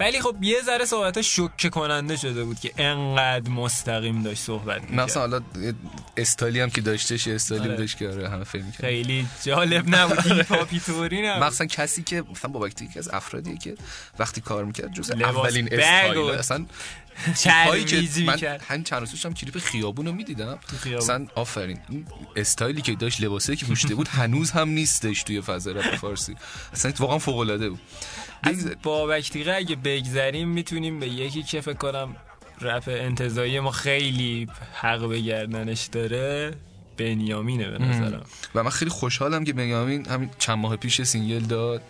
ولی خب یه ذره صحبت شوکه کننده شده بود که انقدر مستقیم داشت صحبت می‌کرد. مثلا حالا یه استایلی هم که داشتش یه استایلی آره. داشت که آره همه فکر می‌کردن. خیلی جالب نبود. این پاپی توری نبود. مخصوصا کسی که مثلا بابک یکی از افرادیه که وقتی کار می‌کرد جز لباس اولین استایل اصلا (laughs) هایی که من همین چند روز پیشم کلیپ خیابون رو می‌دیدم. مثلا آفرین. این استایلی که داشت لباسایی که پوشیده بود هنوز هم نیستش توی فضای رپ فارسی. اصلا واقعا فوق العاده بود. از بابک تیغه اگه بگذریم می‌تونیم به یکی که فکر کنم رپ انتظایی ما خیلی حق به گردنش داره بنیامینه به نظرم. و من خیلی خوشحالم که بنیامین همین چند ماه پیش single داد.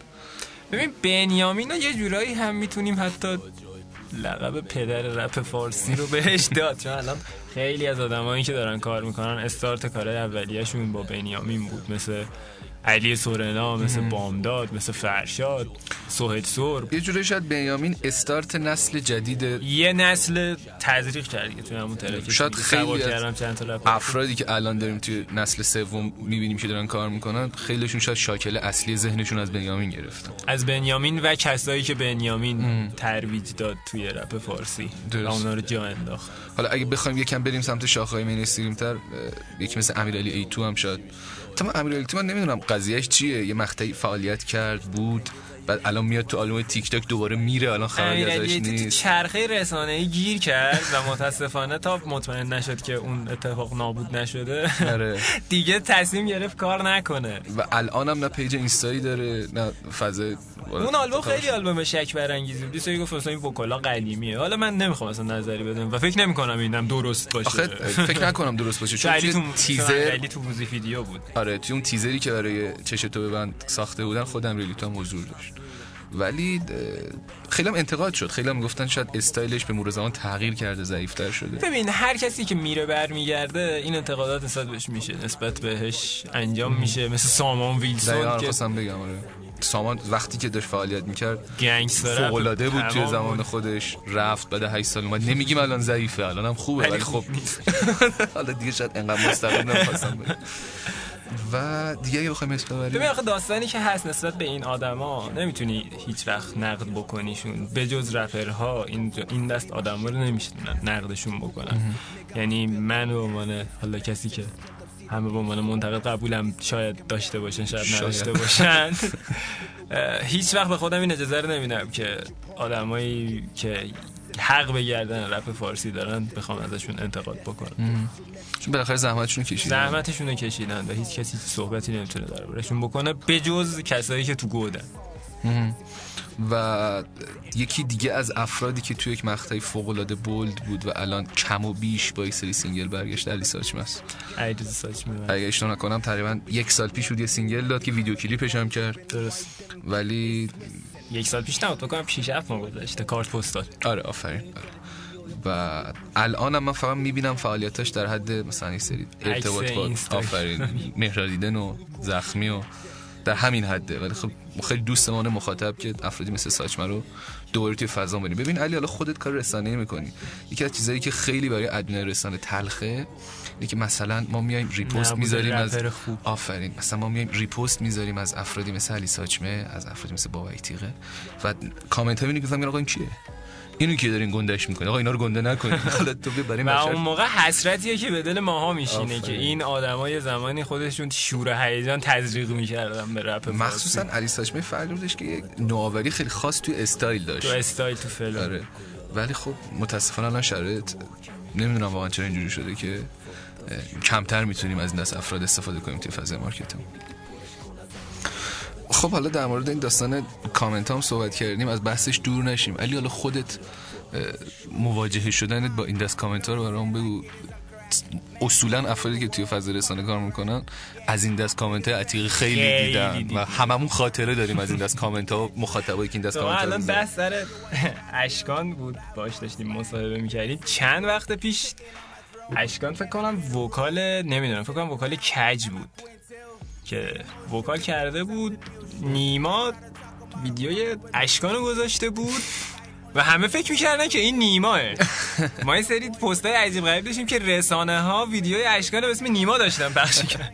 ببین بنیامین یه جورایی هم می‌تونیم حتی لقب پدر رپ فارسی رو بهش داد. چون الان خیلی از آدمایی که دارن کار می‌کنن استارت کارهای اولیه‌شون با بنیامین بود مثل علی سورنا مثل بامداد مثل فرشاد سوهد سور یه جوری شاید بنیامین استارت نسل جدید یه نسل تزریق کرد که توی همون ترک شاید خیلی چند افرادی که الان داریم توی نسل سوم می‌بینیم که دارن کار می‌کنن خیلیشون شاید شاکل اصلی ذهنشون از بنیامین گرفتن از بنیامین و کسایی که بنیامین ترویج داد توی رپ فارسی. درست. اونا رو جا انداخت. حالا اگه بخوایم یکم بریم سمت شاخه‌های مینستریم تر یکی مثل امیرعلی ای تو هم شاید تمام من نمی‌دونم قضیهش چیه؟ یه مقطعی فعالیت کرد بود. بعد الان میاد تو آلبوم تیک تاک دوباره میره الان خبری ازش تو نیست. چرخه رسانه‌ای گیر کرد و متاسفانه تا مطمئن نشد که اون اتفاق نابود نشده. آره. (laughs) دیگه تصمیم گرفت کار نکنه. و الان هم نه page اینستایی داره نه فضای اون آلبوم خیلی آلبوم شک برانگیزی بود دوستایی گفت مثلا این vocal ا قدیمیه. حالا من نمی‌خوام اصلا نظری بدم و فکر نمی‌کنم اینم درست باشه. آخه فکر نکنم درست باشه چون (laughs) علی تو تیزر علی تو موزیک ویدیو بود. آره توی اون تیزری که برای چش تو ببند ساخته بودن خودم ریلیتا هم حضور داشت ولی خیلی هم انتقاد شد. خیلی هم گفتن شاید استایلش به مرور زمان تغییر کرده ضعیفتر شده. ببین هر کسی که میره برمیگرده این انتقادات نسبت بهش میشه. نسبت بهش انجام میشه. مثل سامان ویلسون که خواستم بگم آره. سامان وقتی که داشت فعالیت می‌کرد گنگستر فوق العاده بود توی زمان. خودش. رفت بعد 8 سال اومد. نمیگیم الان ضعیفه الان هم خوبه ولی خب. (laughs) حالا دیگه شاید انقدر مستقیم نمی‌خواستم و دیگه اگه بخوایم اسم ببین ببریم آخه داستانی که هست نسبت به این آدما نمی‌تونی هیچ وقت نقد بکنیشون. به جز رپرها این این دست آدما رو نمیشونن نقدشون بکنن. یعنی من به عنوان حالا کسی که همه به عنوان منتقد قبولم شاید داشته باشن شاید. نداشته باشن. (laughs) هیچ وقت به خودم این اجازه رو نمیدم که آدمایی که حق به گردن رپ فارسی دارن بخوام ازشون انتقاد بکنم. چون بالاخره زحمتشون کشیدن. زحمتشون کشیدن و هیچ کسی صحبتی نمی‌تونه دربارشون بکنه بجز کسایی که تو گودن. و یکی دیگه از افرادی که توی یک مقطعی فوق العاده bold بود و الان کم و بیش با سری single برگشت علی ساچمه. است اگه اشتباه نکنم تقریبا یک سال پیش بود یه single داد که ویدیو کلیپش هم کرد. درست. ولی یک سال پیش نبود بکنم 6 7 ماه گذشته کارت پستال آره آفرین آره. و الان هم من فقط می‌بینم فعالیتاش در حد مثلا یه سری ارتباط با. آفرین مهرادیدن و زخمی و در همین حده ولی خب خیلی دوستمان مخاطب که افرادی مثل ساچمه رو دوباره توی فضا بریم ببین علی حالا خودت کار رسانه‌ای می‌کنی یکی از چیزایی که خیلی برای ادمین رسانه تلخه که مثلا ما میایم ریپوست می‌ذاریم از خوب. آفرین. مثلا ما میایم ریپوست می‌ذاریم از افرادی مثل علی ساچمه از افرادی مثل بابک تیغه و کامنت ها می‌بینی که آقا این کیه؟ اینو که دارین گندش می‌کنه آقا اینا رو گنده نکنید (laughs) حالا تو برای و اون موقع حسرتیه که به دل ماها میشینه آفرین. که این آدمای زمانی خودشون شور و هیجان تزریق می‌کردن به رپ. مخصوصا علی ساچمه فردی بودش که یک نوآوری خیلی خاص توی استایل داشت. تو استایل تو flow آره. ولی خب متاسفانه الان شرایط نمی‌دونم واقعا چرا اینجوری شده که کمتر می‌تونیم از این دست افراد استفاده کنیم توی فضای marketing خب حالا در مورد این داستان کامنت هم صحبت کردیم از بحثش دور نشیم. علی حالا خودت مواجهه شدنت با این دست کامنت ها رو برام بگو. اصولا افرادی که توی فضای رسانه کار می‌کنن از این دست کامنت های عتیق خیلی, خیلی دیدن. و هممون خاطره داریم از این دست کامنت ها مخاطبایی که این دست کامنت ها الان. بحث سر (laughs) اشکان بود. باش داشتیم مصاحبه می‌کردیم. چند وقت پیش اشکان فکر کنم vocal نمی‌دونم فکر کنم vocal کج بود. که وکال کرده بود نیما ویدیوی اشکان رو گذاشته بود و همه فکر می‌کردن که این نیماه. ما این سری پست های عجیب غریب داشتیم که رسانه ها ویدیوی اشکان به اسم نیما داشتن پخش کرد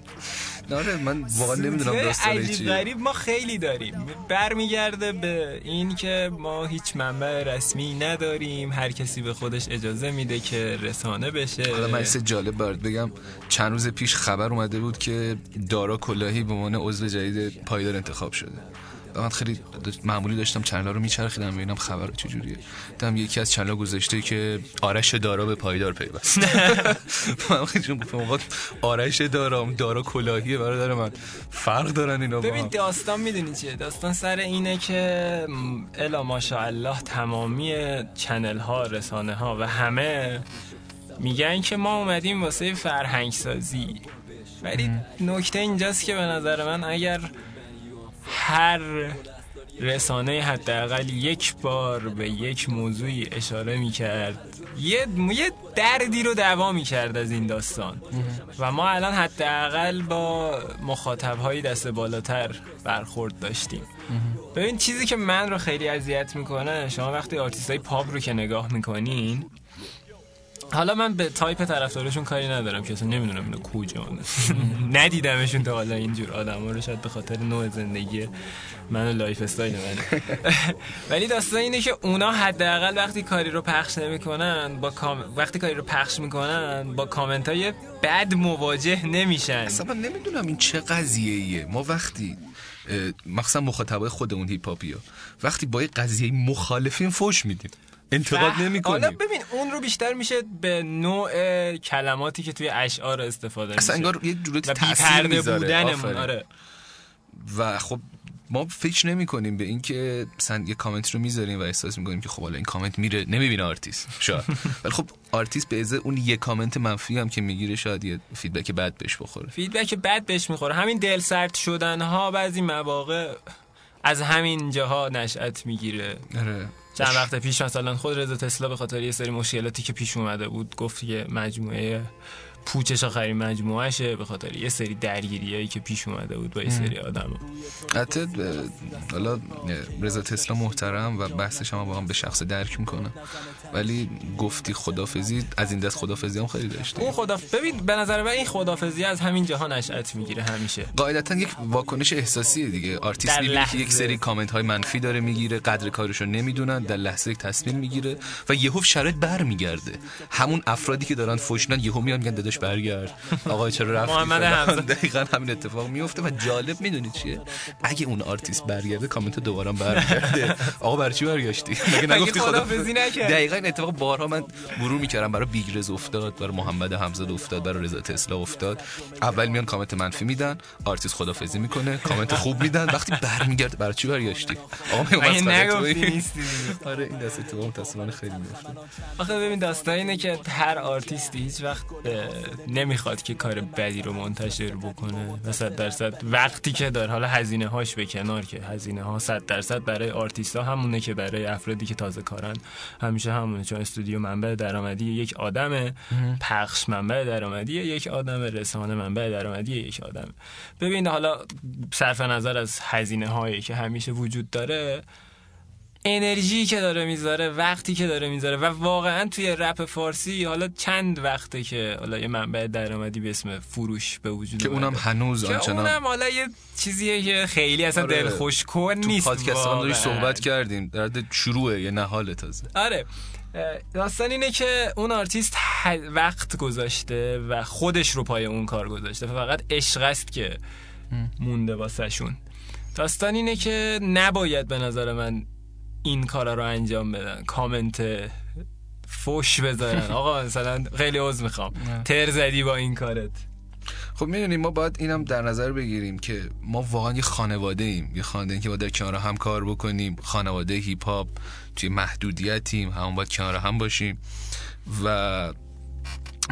آره من واقعا نمی‌دونم داستان چیه. غریب ما خیلی داریم. برمیگرده به این که ما هیچ منبع رسمی نداریم. هر کسی به خودش اجازه میده که رسانه بشه. حالا من جالب برات بگم. چند روز پیش خبر اومده بود که دارا کلاهی به عنوان عضو جدید پایدار انتخاب شده. من خیلی معمولی داشتم چنل رو میچرخیدم ببینم خبر چجوریه. دیدم یکی از چنل گذاشته که آرش دارا به پایدار پیوست. (laughs) من خیلی چون گفتم آرش دارا دارا کلاهیه برادر من. فرق دارن اینا با ببین. داستان می‌دونی چیه؟ داستان سر اینه که الا ماشاءالله تمامی چنل ها رسانه ها و همه میگن که ما اومدیم واسه فرهنگ سازی ولی نکته اینجاست که به نظر من اگر هر رسانه حداقل یک بار به یک موضوعی اشاره می‌کرد. یه یه دردی رو دوا می‌کرد از این داستان. و ما الان حداقل با مخاطبهای دست بالاتر برخورد داشتیم. ببین چیزی که من رو خیلی اذیت می‌کنه شما وقتی آرتیست های پاپ رو که نگاه می‌کنین حالا من به تایپ طرفدارشون کاری ندارم که اصلا نمی‌دونم اینو کجا. (laughs) ندیدمشون تا حالا اینجور آدم رو شاید به خاطر نوع زندگی من lifestyle من. (laughs) ولی داستان اینه که اونا حداقل وقتی کاری رو پخش نمی‌کنن با کام... وقتی کاری رو پخش می‌کنن با کامنت های بد مواجه نمیشن. اصلا من نمی‌دونم این چه قضیه ایه ما وقتی مخصوصا مخاطبای خودمون هیپ وقتی با یه قضیه مخالفین فوش میدیم. انتقاد نمی حالا کنیم. ببین اون رو بیشتر میشه به نوع کلماتی که توی اشعار استفاده اصلا میشه. انگار یه جوری تاثیر می‌ذاره. آره. و خب ما فکر نمی کنیم به اینکه مثلا یه کامنت رو می‌ذاریم و احساس می‌کنیم که خب حالا این کامنت میره نمی‌بینه آرتیست. شاید. (laughs) ولی خب آرتیست به ازای اون یه کامنت منفی هم که می‌گیره شاید یه feedback بد بهش بخوره. فیدبک بد بهش می‌خوره. همین دل سرد شدن ها بعضی مواقع از همین جاها نشأت می‌گیره. آره. چند وقت پیش مثلا خود رضا تسلا به خاطر یه سری مشکلاتی که پیش اومده بود گفت که مجموعه پوچش آخرین مجموعهشه به خاطر یه سری درگیریایی که پیش اومده بود با یه سری آدم حتی حالا رضا تسلا محترم و بحثش هم واقعا به شخص درک می‌کنه. ولی گفتی خدافزی از این دست خدافزی هم خیلی داشته اون خدا ببین به نظر من این خداحافظی از همین جاها نشأت می‌گیره همیشه. قاعدتا یک واکنش احساسیه دیگه. آرتیست که. یک سری کامنت های منفی داره می‌گیره قدر کارش رو نمی‌دونن در لحظه یک تصمیم می‌گیره و یهو شرایط برمیگرده. همون افرادی که دارن فوش میدن یهو میان میگن داداش برگرد. آقا چرا رفتی؟ محمد فلان. حمزه. دقیقا همین اتفاق میفته و جالب می‌دونی چیه؟ اگه اون آرتیست برگرده کامنت دوباره برگرده آقا برای چی برگشتی؟ (laughs) مگه نگفتی نکرد؟ دقیقا این اتفاق بارها من مرور می‌کردم. برای بیگرز افتاد برای محمد حمزه افتاد برای رضا تسلا افتاد. اول میان کامنت منفی میدن آرتیست خدافظی می‌کنه کامنت خوب میدن. وقتی برمیگرده برای چی برگشتی؟ آقا؟ (laughs) آره این دست اتفاق متاسفانه خیلی میفته آخه ببین داستان اینه که هر آرتیستی هیچ وقت نمی‌خواد که کار بدی رو منتشر بکنه. و صد درصد وقتی که داره حالا هزینه هاش به کنار که هزینه ها صد درصد برای آرتیست ها همونه که برای افرادی که تازه کارن. همیشه همونه چون استودیو منبع درآمدی یک آدمه پخش منبع درآمدی یک آدم رسانه منبع درآمدی یک آدم ببین حالا صرف نظر از هزینه هایی که همیشه وجود داره انرژی که داره می‌ذاره وقتی که داره می‌ذاره و واقعا توی رپ فارسی حالا چند وقته که حالا یه منبع درآمدی به اسم فروش به وجود که اونم هنوز که آنچنان اونم حالا یه چیزیه که خیلی اصلا آره. دلخوش کن تو نیست پادکست داری واقعاً. صحبت کردیم در حد شروع یه نهال تازه آره داستان اینه که اون آرتیست وقت گذاشته و خودش رو پای اون کار گذاشته فقط عشق است که مونده واسه شون داستان اینه که نباید به نظر من این کارا رو انجام بدن. کامنت فوش بذارن. آقا مثلا خیلی عذر می‌خوام. تر زدی با این کارت. خب می‌دونیم ما باید اینم در نظر بگیریم که ما واقعا یه خانواده ایم. یه خانواده که باید در کنار هم کار بکنیم. خانواده هیپ هاپ توی محدودیتیم. همون باید کنار هم باشیم. و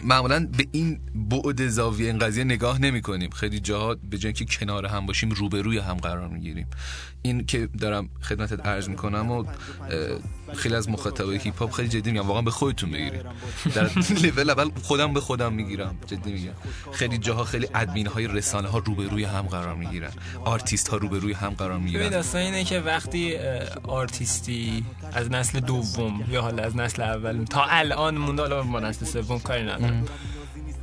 معمولا به این بعد زاویه این قضیه نگاه نمی کنیم خیلی جاها به جای که کنار هم باشیم روبروی هم قرار می‌گیریم. این که دارم خدمتت عرض می‌کنم و خیلی از مخاطبای هیپ هاپ خیلی جدی میگم واقعا به خودتون بگیریم در لول اول خودم به خودم می‌گیرم. جدی میگم. خیلی جاها خیلی ادمین های رسانه ها روبروی هم قرار می‌گیرن. آرتیست ها روبروی هم قرار ببین می‌گیرن داستان اینه که وقتی آرتیستی از نسل دوم یا حالا از نسل اول تا الان مونده حالا نسل سوم کاری ندارم.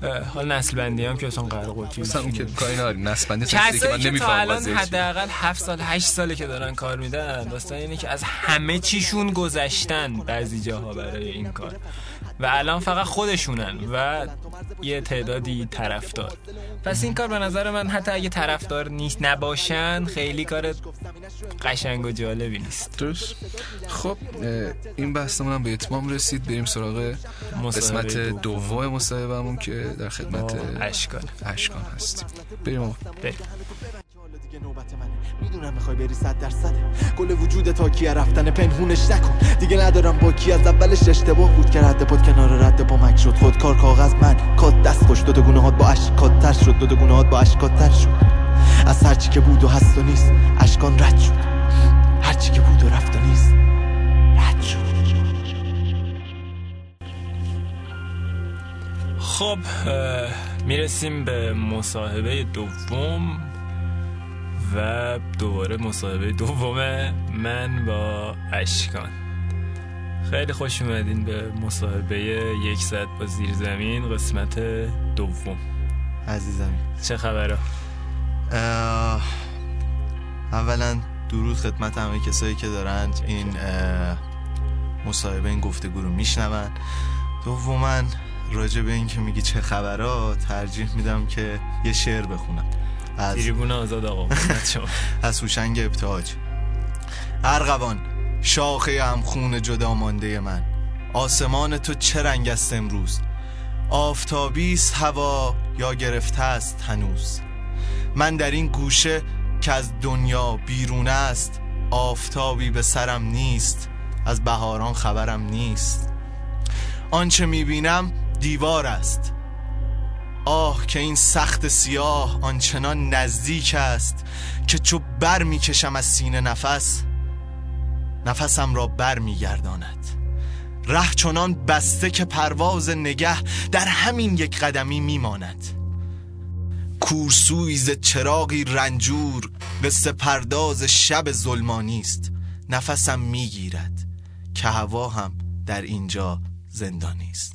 اه، حالا نسل بندی هم که اصلا قرار قوتی مثلا اون که کاری نداریم. نسبنده چیزی که من کسایی که تا نمی‌فهمم الان. حداقل 7 سال 8 ساله که دارن کار میدن داستان اینه که از همه چیشون گذشتن بعضی جاها برای این کار. و الان فقط خودشونن و یه تعدادی طرفدار. پس این کار به نظر من حتی اگه طرفدار نیست نباشن خیلی کار قشنگ و جالبی نیست. درست. خب این بحثمون هم به اتمام رسید. بریم سراغ قسمت دوم. مصاحبهمون که در خدمت با اشکال اشکان هستیم. بریم. بریم. دیگه نوبت منه. می‌دونم می‌خوای بری صد درصده کل وجود تا کیه؟ رفتن پنهونش نکن. دیگه ندارم با کی. از اولش اشتباه بود که رد پاد کنار رد با مک شد خودکار کاغذ من. کات دست خوش دو گونه هات با اشکات تر شد. دو گونه هات با اشکات تر شد. از هرچی که بود و هست و نیست اشکان رد شد. هرچی که بود و رفت و نیست رد شد. خب می‌رسیم به مصاحبه دوم. و دوباره مصاحبه دوم من با اشکان. خیلی خوش اومدین به مصاحبه یک ساعت با زیر زمین قسمت دوم. عزیزم. چه خبره؟ اه، اولا درود خدمت همه کسایی که دارن این اه، مصاحبه این گفتگو رو میشنون. دوما راجع به این که میگی چه خبرها ترجیح میدم که یه شعر بخونم. از تریبون آزاد آقا (laughs) از هوشنگ ابتهاج. ارغوان شاخه هم خون جدا مانده من. آسمان تو چه رنگ است امروز؟ آفتابی است هوا یا گرفته است هنوز؟ من در این گوشه که از دنیا بیرون است آفتابی به سرم نیست از بهاران خبرم نیست. آنچه می‌بینم دیوار است. آه که این سخت سیاه آنچنان نزدیک است که چو بر می‌کشم از سینه نفس نفسم را بر میگرداند. ره چنان بسته که پرواز نگه در همین یک قدمی میماند. کورسوی ز چراغی رنجور قصه پرداز شب ظلمانی است. نفسم می‌گیرد که هوا هم در اینجا زندانی است.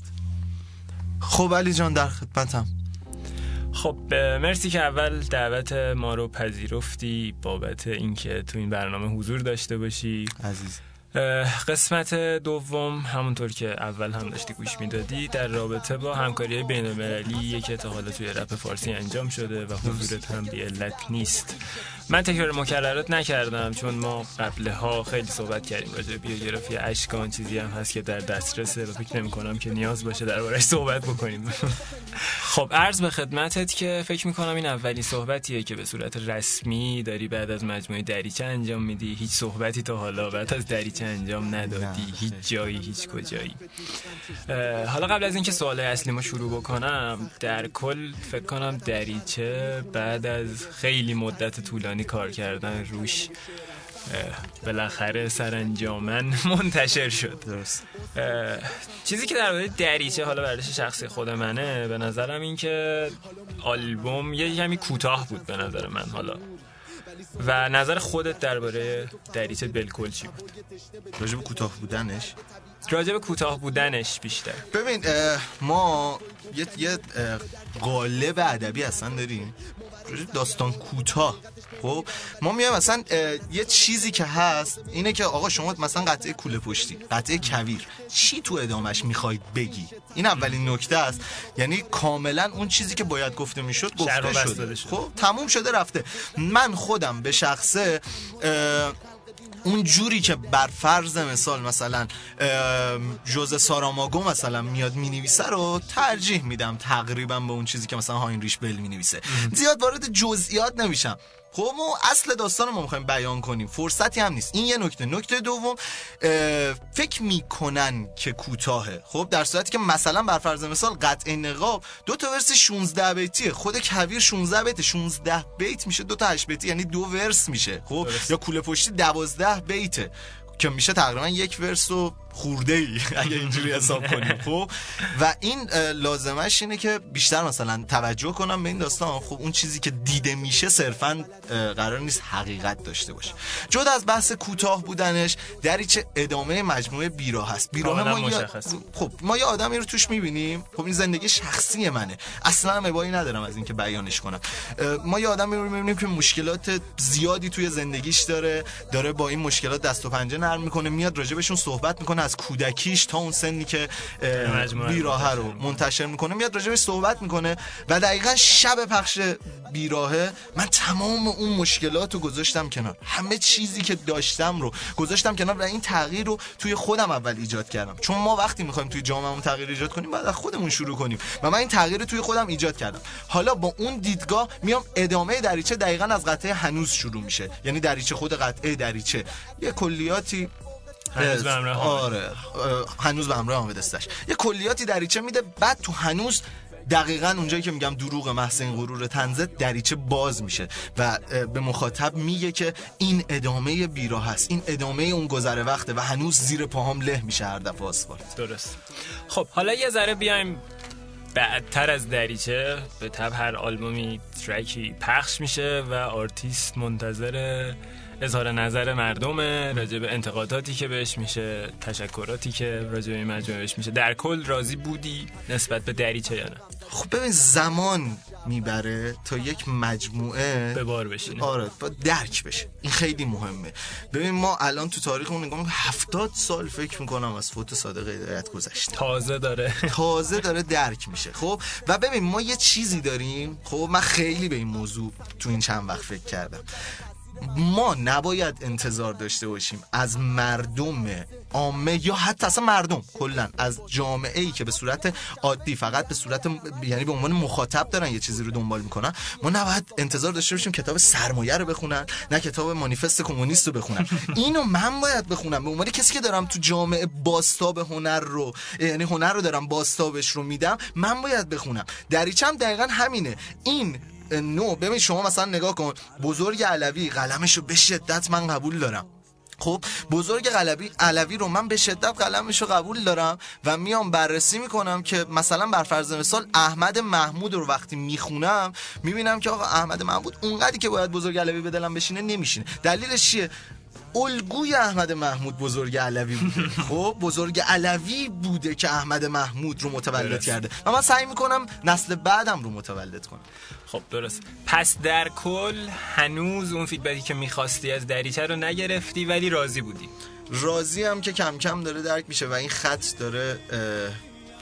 خب علی جان در خدمتم. خب مرسی که اول دعوت ما رو پذیرفتی بابت اینکه تو این برنامه حضور داشته باشی. عزیز. قسمت دوم همونطور که اول هم داشتی گوش می‌دادی در رابطه با همکاری بین المللی که تا حالا توی رپ فارسی انجام شده و حضورت هم بی علت نیست. من تکرار مکررات نکردم چون ما قبلها خیلی صحبت کردیم راجع به بیوگرافی اشکان چیزی هم هست که در دسترسه و فکر نمی کنم که نیاز باشه دربارش صحبت بکنیم. (laughs) خب عرض به خدمتت که فکر می‌کنم این اولین صحبتیه که به صورت رسمی داری بعد از مجموعه دریچه انجام میدی. هیچ صحبتی تا حالا بعد از دریچه انجام ندادی. هیچ جایی هیچ کجایی. حالا قبل از اینکه سوال اصلی ما شروع بکنم در کل فکر کنم دریچه بعد از خیلی مدت طولانی کار کردن روش بالاخره سرانجامن (laughs) منتشر شد. درست. چیزی که در مورد دریچه حالا برداشت شخصی خود منه به نظرم این که آلبوم یه کمی کوتاه بود به نظر من حالا. و نظر خودت درباره دریچه بالکل چی بود؟ راجب کوتاه بودنش راجب کوتاه بودنش بیشتر. ببین ما یه یه قالب ادبی اصلا داریم. داستان کوتاه. خب ما میایم مثلا یه چیزی که هست اینه که آقا شما مثلا قطعه کوله پشتی قطعه کویر چی تو ادامش می‌خواید بگی؟ این اولین نکته است. یعنی کاملا اون چیزی که باید گفته می‌شد گفته شده. شده. خب تموم شده رفته. من خودم به شخصه اون جوری که بر فرض مثال مثلا جوز ساراماگو مثلا میاد می‌نویسه رو ترجیح میدم تقریبا به اون چیزی که مثلا هاینریش بل می‌نویسه. زیاد وارد جزئیات نمیشم. خب ما اصل داستان رو ما می‌خوایم بیان کنیم. فرصتی هم نیست. این یه نکته. نکته دوم فکر می‌کنن که کوتاهه. خب در صورتی که مثلا بر فرض مثال قطع نقاب دو تا ورس 16 بیتیه. خود کویر 16 بیت 16 بیت میشه دو تا 8 بیتی. یعنی دو ورس میشه. خب درست. یا کوله پشتی 12 بیته. که میشه تقریبا یک ورس و خورده ای (laughs) اگه اینجوری حساب کنیم (laughs) خب؟ و این لازمش اینه که بیشتر مثلا توجه کنم به این داستان. خب اون چیزی که دیده میشه صرفا قرار نیست حقیقت داشته باشه. جدا از بحث کوتاه بودنش دریچه ادامه مجموعه بیراه هست بیراه کاملا ما مشخص. خب ما یه آدمی رو توش می‌بینیم. خب این زندگی شخصی منه. اصلا هم ابایی ندارم از اینکه بیانش کنم. ما یه آدمی رو می‌بینیم که مشکلات زیادی توی زندگیش داره. داره با این مشکلات دست و پنجه نرم می‌کنه میاد راجبشون صحبت می‌کنه از کودکیش تا اون سنی که بیراهه رو منتشر. می‌کنه میاد راجبش صحبت می‌کنه و دقیقا شب پخش بیراهه من تمام اون مشکلات رو گذاشتم کنار. همه چیزی که داشتم رو گذاشتم کنار و این تغییر رو توی خودم اول ایجاد کردم. چون ما وقتی می‌خوایم توی جامعهمون تغییر ایجاد کنیم باید از خودمون شروع کنیم و من این تغییر رو توی خودم ایجاد کردم. حالا با اون دیدگاه میام ادامه دریچه دقیقا از قطعه هنوز شروع میشه. یعنی دریچه خود قطعه دریچه. یه کلیاتی هنوز به همراه. آره. هنوز به همراه حامد استش یه کلیاتی دریچه میده بعد تو هنوز دقیقا اونجایی که میگم دروغ محض این غرور تنزه دریچه باز میشه. و به مخاطب میگه که این ادامه بیراه هست این ادامه اون گذر وقته و هنوز زیر پاهام له میشه هر دفعه آسفالت. درست. خب حالا یه ذره بیایم بعدتر از دریچه. به تب هر آلبومی ترکی پخش میشه و آرتیست منتظر اظهار نظر مردمه راجع به انتقاداتی که بهش میشه تشکراتی که راجع به این مجموعه بهش میشه. در کل راضی بودی نسبت به دریچه یا نه؟ خب ببین زمان می‌بره تا یک مجموعه به بار بشینه. آره با درک بشه. این خیلی مهمه. ببین ما الان تو تاریخمون نگاه می‌کنیم 70 سال فکر می‌کنم از فوت صادق هدایت گذشته. تازه داره. تازه داره درک میشه خب؟ و ببین ما یه چیزی داریم. خب من خیلی به این موضوع تو این چند وقت فکر کردم. ما نباید انتظار داشته باشیم از مردم عامه یا حتی اصلا مردم کلا از جامعه ای که به صورت عادی فقط به صورت یعنی به عنوان مخاطب دارن یه چیزی رو دنبال می‌کنن. ما نباید انتظار داشته باشیم کتاب سرمایه رو بخونن نه کتاب مانیفست کمونیست رو بخونن. (laughs) اینو من باید بخونم. به عنوان کسی که دارم تو جامعه باستاب هنر رو یعنی هنر رو دارم باستابش رو میدم من باید بخونم. دریچم دقیقا همینه. این نو ببین شما مثلا نگاه کن. بزرگ علوی قلمش رو به شدت من قبول دارم. خب بزرگ علوی علوی رو من به شدت قلمش رو قبول دارم و میام بررسی می‌کنم که مثلا بر فرض مثال احمد محمود رو وقتی می‌خونم می‌بینم که آقا احمد محمود اونقدری که باید بزرگ علوی به بشینه نمیشینه. دلیلش چیه؟ الگوی احمد محمود بزرگ علوی بوده. (laughs) خب بزرگ علوی بوده که احمد محمود رو متولد درست. کرده. و من سعی می‌کنم نسل بعدم رو متولد کنم. خب درست. پس در کل هنوز اون فیدبکی که می‌خواستی از دریچه رو نگرفتی ولی راضی بودی. راضی هم که کم کم داره درک میشه و این خط داره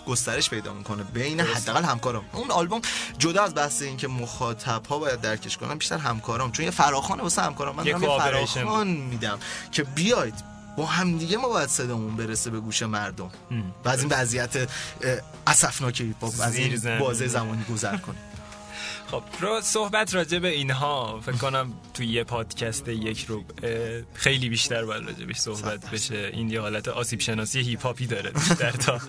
گسترش پیدا می‌کنه بین حداقل همکارام. اون آلبوم جدا از بحث این که مخاطب ها باید درکش کنن بیشتر همکارام. چون یه فراخانه واسه همکارام. من یه دارم فراخان میدم که بیاید با همدیگه ما باید صدامون برسه به گوش مردم. و از این وضعیت اسفناکی با از این. بازه زمانی گذر کنیم. خب رو صحبت راجع به اینها فکر کنم توی یه پادکست یک رو خیلی بیشتر باید راجع بهش صحبت بشه. این یه حالت آسیب شناسی هیپ هاپی داره بیشتر تا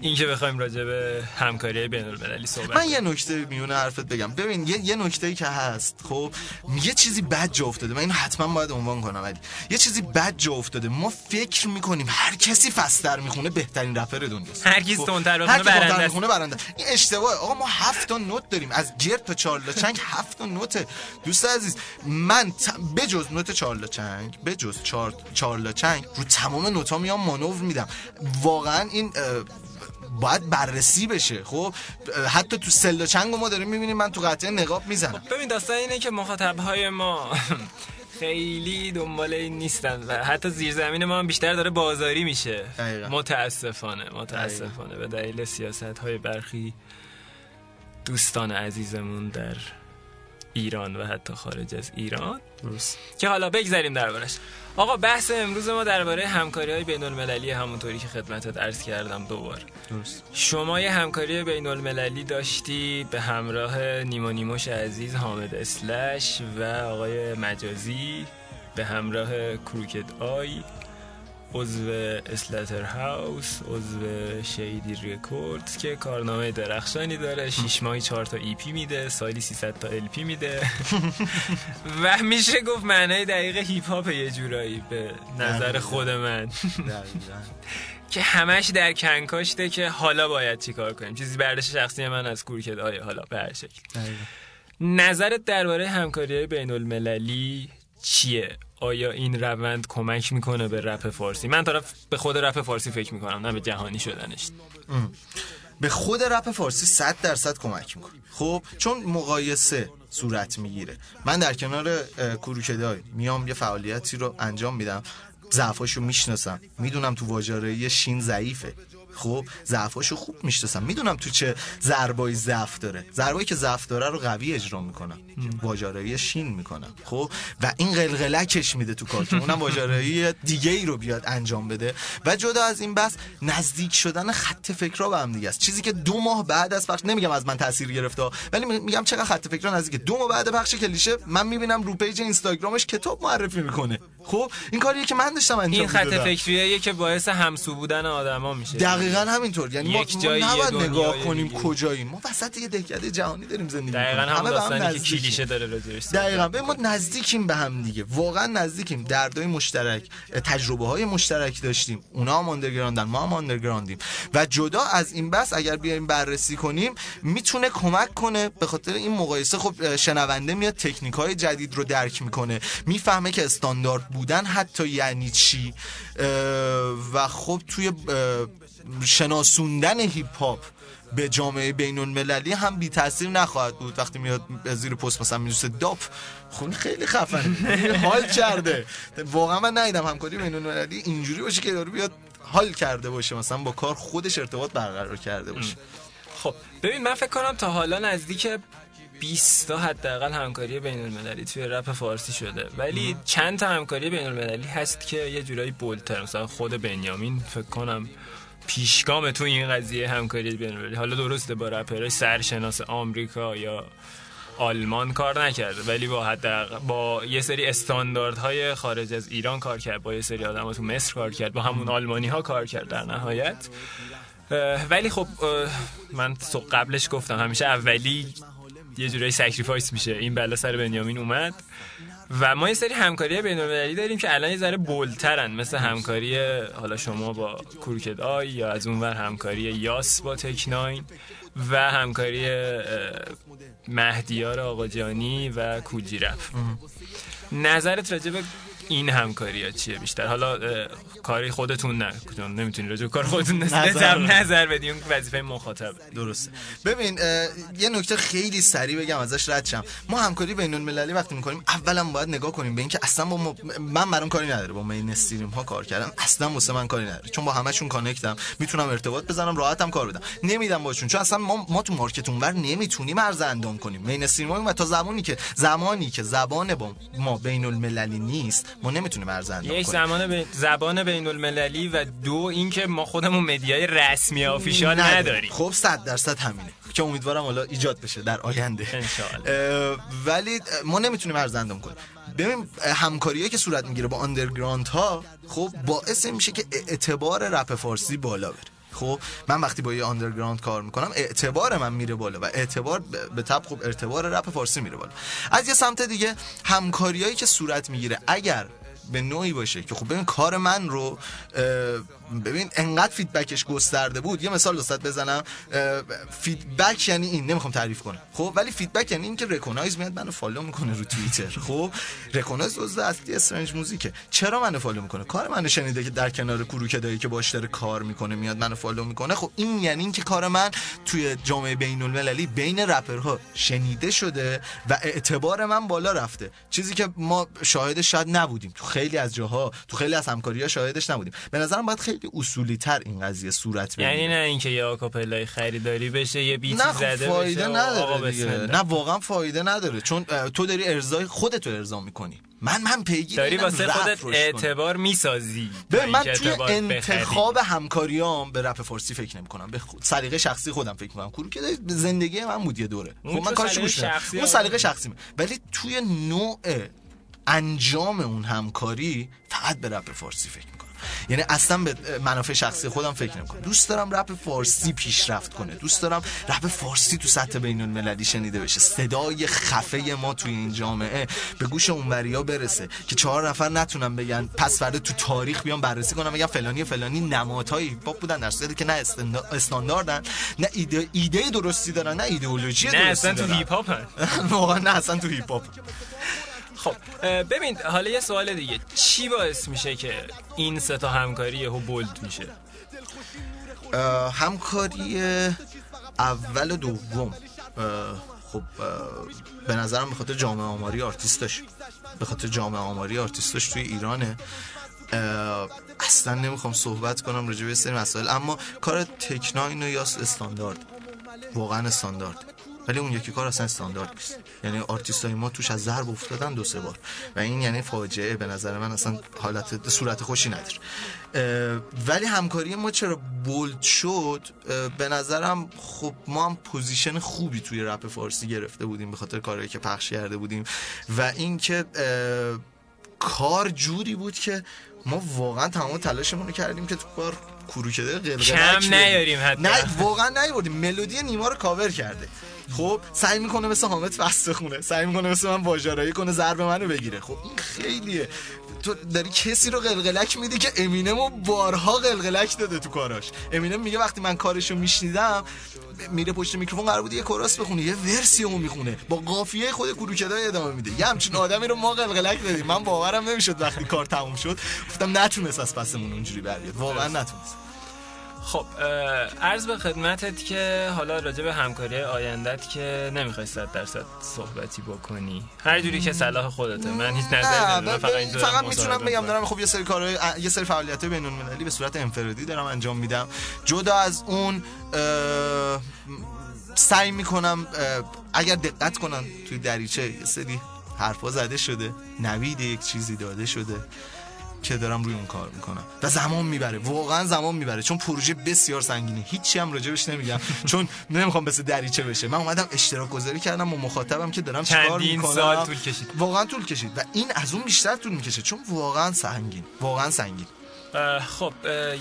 اینکه بخوایم راجع به همکاری بین المللی صحبت من یه نکته میون حرفت بگم. ببین یه, یه نکته که هست خب یه چیزی بد جا افتاده. من اینو حتما باید عنوان کنم ولی یه چیزی بد جا افتاده. ما فکر می‌کنیم هر کسی فستر می‌خونه بهترین رپر دنیاست. هر کی خب، تندتر هر بخونه کی برنده برنده. این اشتباهه آقا ما هفت تا نوت داریم. از گرد تا چارلا چنگ هفت و نوته دوست عزیز من ت... بجز نوت چارلا چنگ بجز چار... چارلا چنگ رو تمام نوتا میام مانور میدم. واقعا این باید بررسی بشه. خب حتی تو سلا چنگ ما داریم می‌بینیم من تو قطعه نقاب می‌زنم. ببین داستان اینه که مخاطب های ما (laughs) خیلی دنبال این نیستن و حتی زیرزمین ما هم بیشتر داره بازاری میشه. دقیقا. متاسفانه متاسفانه. به دلیل سیاست های برخی. دوستان عزیزمون در ایران و حتی خارج از ایران. درست. که حالا بگذریم دربارش. آقا بحث امروز ما درباره همکاری های بین المللی همونطوری که خدمتت عرض کردم دوبار درست. شما یه همکاری بین المللی داشتی به همراه نیما نیموش عزیز حامد Slash و آقای مجازی به همراه Crooked I. عضو Slaughterhouse عضو Shady Records که کارنامه درخشانی داره. شیش ماهی چهار تا EP میده سالی 300 تا LP میده. (laughs) و میشه گفت معنای دقیق هیپ هاپ یه جورایی به نظر خود من. (laughs) که همش در کنکاشته که حالا باید چیکار کنیم. چیزی برداشت شخصی من از کورکت آیه حالا؟ به هر شکل. نظرت درباره همکاری بین المللی چیه؟ آیا این روند کمک می‌کنه به رپ فارسی؟ من طرف به خود رپ فارسی فکر می‌کنم نه به جهانی شدنش. به خود رپ فارسی 100 درصد کمک می‌کنه. خب چون مقایسه صورت می‌گیره. من در کنار اه، کروکدای میام یه فعالیتی رو انجام میدم. ضعفاشو می‌شناسم. می‌دونم تو واجاره شین ضعیفه. خب ضعفاشو خوب می‌شناسم. می‌دونم تو چه ضربایی ضعف داره. ضربایی که ضعف داره رو قوی اجرا می‌کنم. واجاره شین می‌کنم. خب و این قلقلکش میده تو کار که اونم واجاره دیگه ای رو بیاد انجام بده. و جدا از این بس نزدیک شدن خط فکرها به هم دیگه است. چیزی که دو ماه بعد از پخش نمیگم از من تاثیر گرفته ولی میگم چقدر خط فکرها نزدیک دو ماه بعد پخش کلیشه من می‌بینم رو پیج اینستاگرامش کتاب معرفی می‌کنه. خب این کاریه که من داشتم انجام این خط. فکریه که باعث همسو بودن آدما میشه. دقیقا همینطور. یعنی ما, ما نباید نگاه کنیم. کجاییم ما وسط یه دهکده جهانی داریم زندگی دقیقا. همون همه داستانی که. کلیشه داره راجعش دقیقا. به ما نزدیکیم به هم دیگه. واقعا نزدیکیم. دردای مشترک تجربه های مشترک داشتیم. اونا هم آندرگراندن ما هم آندرگراندیم و جدا از این بس اگر بیایم بررسی کنیم می‌تونه کمک کنه به خاطر این مقایسه. خب شنونده میاد تکنیک های جدید رو درک می‌کنه. می‌فهمه که استاندارد بودن حتی یعنی چی. و خب توی شناسوندن هیپ هاپ به جامعه بین المللی هم بی تاثیر نخواهد بود. وقتی میاد زیر پست مثلا میدوسه داپ خون خیلی خفنه. حال کرده. واقعا من ندیدم همکاری بین المللی اینجوری باشه که یارو بیاد حال کرده باشه مثلا با کار خودش ارتباط برقرار کرده باشه. خب ببین من فکر کنم تا حالا نزدیک 20 تا حداقل همکاری بین المللی توی رپ فارسی شده. ولی چند تا همکاری بین المللی هست که یه جورایی بولتر. مثلا خود بنیامین فکر کنم پیشگام تو این قضیه همکاری بین حالا درسته با رپرهای سرشناس آمریکا یا آلمان کار نکرده ولی با حداقل با یه سری استانداردهای خارج از ایران کار کرد با یه سری آدم تو مصر کار کرد با همون آلمانی ها کار کرد در نهایت. ولی خب من تو قبلش گفتم همیشه اولی یه جورایی sacrifice میشه. این بلا سر بنیامین اومد. و ما یه سری همکاری بین المللی داریم که الان یه ذره bold ترن مثل همکاری حالا شما با Crooked I یا از اونور همکاری یاس با Tech N9ne و همکاری مهدیار آقاجانی و Kool G Rap نظرت راجع به این همکاری ها چیه بیشتر؟ حالا کاری خودتون نه. چون نمی‌تونی راجع کار خودتون نظر نظر, بدی. اون وظیفه مخاطب. درسته. ببین یه نکته خیلی سریع بگم ازش رد شم. ما همکاری بین المللی وقتی می‌کنیم اولا باید نگاه کنیم به اینکه اصلا با ما- من برام کاری نداره. با مین استریم ها کار کردم اصلا واسه من کاری نداره. چون با همشون کانکتم می‌تونم ارتباط بزنم راحتم کار بدم. نمیدم باشون. چون اصلا ما, ما تو مارکت اونور نمی‌تونیم ارز اندام کنیم. مین استریم و تا زمانی که زمانی که زبان با ما بین المللی نیست ما نمی‌تونیم ارز اندام یک زمان بین- زبان بین المللی و دو اینکه ما خودمون media ی رسمی official نداریم. خب صد درصد همینه که امیدوارم حالا ایجاد بشه در آینده. انشاءالله. ولی ما نمی‌تونیم عرض اندام کنیم. ببین همکاریایی که صورت می‌گیره با underground ها خب باعث میشه که اعتبار رپ فارسی بالا بره. خب من وقتی با یه underground کار می‌کنم اعتبار من میره بالا و اعتبار به تبع خب اعتبار رپ فارسی میره بالا. از یه سمت دیگه همکاریایی که صورت می‌گیره اگر به نوعی باشه که خب ببین کار من رو ببین انقدر feedback ش گسترده بود. یه مثال دوست بزنم. feedback یعنی این نمی‌خوام تعریف کنم. خب ولی feedback یعنی این که Wrekonize میاد منو follow می‌کنه رو توییتر خب Wrekonize جزء اصلی Strange Music ه چرا منو follow می‌کنه؟ کار منو شنیده که در کنار Crooked I یی که باش داره کار می‌کنه میاد منو follow می‌کنه. خب این یعنی اینکه کار من توی جامعه بین المللی بین رپرها شنیده شده و اعتبار من بالا رفته. چیزی که ما شاهدش شاید نبودیم. خیلی از جاها تو خیلی از همکاری‌ها شاهدش نبودیم. به نظرم باید خیلی اصولی تر این قضیه صورت بگیره. یعنی نه اینکه یه آکاپلای خریداری بشه یه بیتی نه خب زده فایده بشه نداره دیگه. نه واقعا فایده نداره. چون تو داری ارزای خودت رو ارضا می‌کنی. من من پیگیر داری واسه خودت. اعتبار می‌سازی. به من توی انتخاب همکاریام به رپ فارسی فکر نمی کنم به خود- سلیقه شخصی خودم فکر می‌کنم. کرو که زندگی من بود یه دوره. خب من کارش گوش اون. سلیقه شخصی ولی توی نوع انجام اون همکاری فقط به رپ فارسی فکر می‌کنم. یعنی اصلا به منافع شخصی خودم فکر نمی‌کنم. دوست دارم رپ فارسی پیشرفت کنه. دوست دارم رپ فارسی تو سطح بین المللی شنیده بشه. صدای خفه ما توی این جامعه به گوش اونوریا برسه که چهار نفر نتونن بگن پس فردا تو تاریخ بیان بررسی کنن بگن فلانی فلانی نمادهای هیپ هاپ بودن در صورتی که نه استانداردن نه ایده ایده درستی دارن نه ایدئولوژی نه درستی اصلا تو. هیپ هاپ. (laughs) واقعا نه اصلا تو هیپ هاپ خب ببین حالا یه سوال دیگه. چی باعث میشه که این سه تا همکاری یهو bold میشه؟ همکاری اول و دوم. خب به نظرم به خاطر جامعه آماری آرتیستاش به خاطر جامعه آماری آرتیستاش توی ایرانه. اصلا نمی‌خوام صحبت کنم راجع به سری مسائل اما کار Tech N9ne و یا استاندارد. واقعا استاندارد. ولی اون یکی کار اصلا استاندارد نیست. یعنی آرتیست های ما توش از ضرب افتادن دو سه بار. و این یعنی فاجعه به نظر من اصلا حالت صورت خوشی نداره. ولی همکاری ما چرا bold شد؟ به نظرم خب ما هم position خوبی توی رپ فارسی گرفته بودیم به خاطر کارهایی که پخش کرده بودیم. و اینکه کار جوری بود که ما واقعا تمام تلاشمون رو کردیم که تو کار کروکده قلقلک کم. نیاریم حتی. نه واقعا نیوردیم ملودی نیما رو کاور کرده. خب سعی می‌کنه مثل حامد فست خونه سعی می‌کنه مثل من واژارایی کنه ضرب منو بگیره. خب این خیلیه. تو داری کسی رو قلقلک میدی که امینم رو بارها قلقلک داده تو کاراش. امینم میگه وقتی من کارشو میشنیدم میره پشت میکروفون قرار بود یه کوراس بخونه یه ورسی اون می‌خونه. با قافیه خود کروکدای ادامه میده. یه همچین آدمی رو ما قلقلک دادیم. من باورم نمی‌شد وقتی کار تموم شد. گفتم نتونست از پسمون اونجوری برگرد. واقعا نتونست. خب عرض به خدمتت که حالا راجع به همکاری آیندت که نمی‌خوای صد درصد صحبتی بکنی. هر جوری که صلاح خودته. من هیچ نظری فقط فقط می‌تونم بگم. دارم خب یه سری کارهای یه سری فعالیت بین المللی به صورت انفرادی دارم انجام میدم. جدا از اون سعی می‌کنم اگر دقت کنن توی دریچه یه سری حرفا زده شده نوید یک چیزی داده شده. که دارم روی اون کار می‌کنم. و زمان می‌بره. واقعا زمان می‌بره. چون پروژه بسیار سنگینه. هیچی هم راجبش نمیگم. (laughs) چون نمی‌خوام مثل دریچه بشه. من اومدم اشتراک گذاری کردم و مخاطبم که دارم چیکار می‌کنم. سال طول کشید. واقعا طول کشید. و این از اون بیشتر طول می‌کشه. چون واقعا سنگین. واقعا سنگین. خب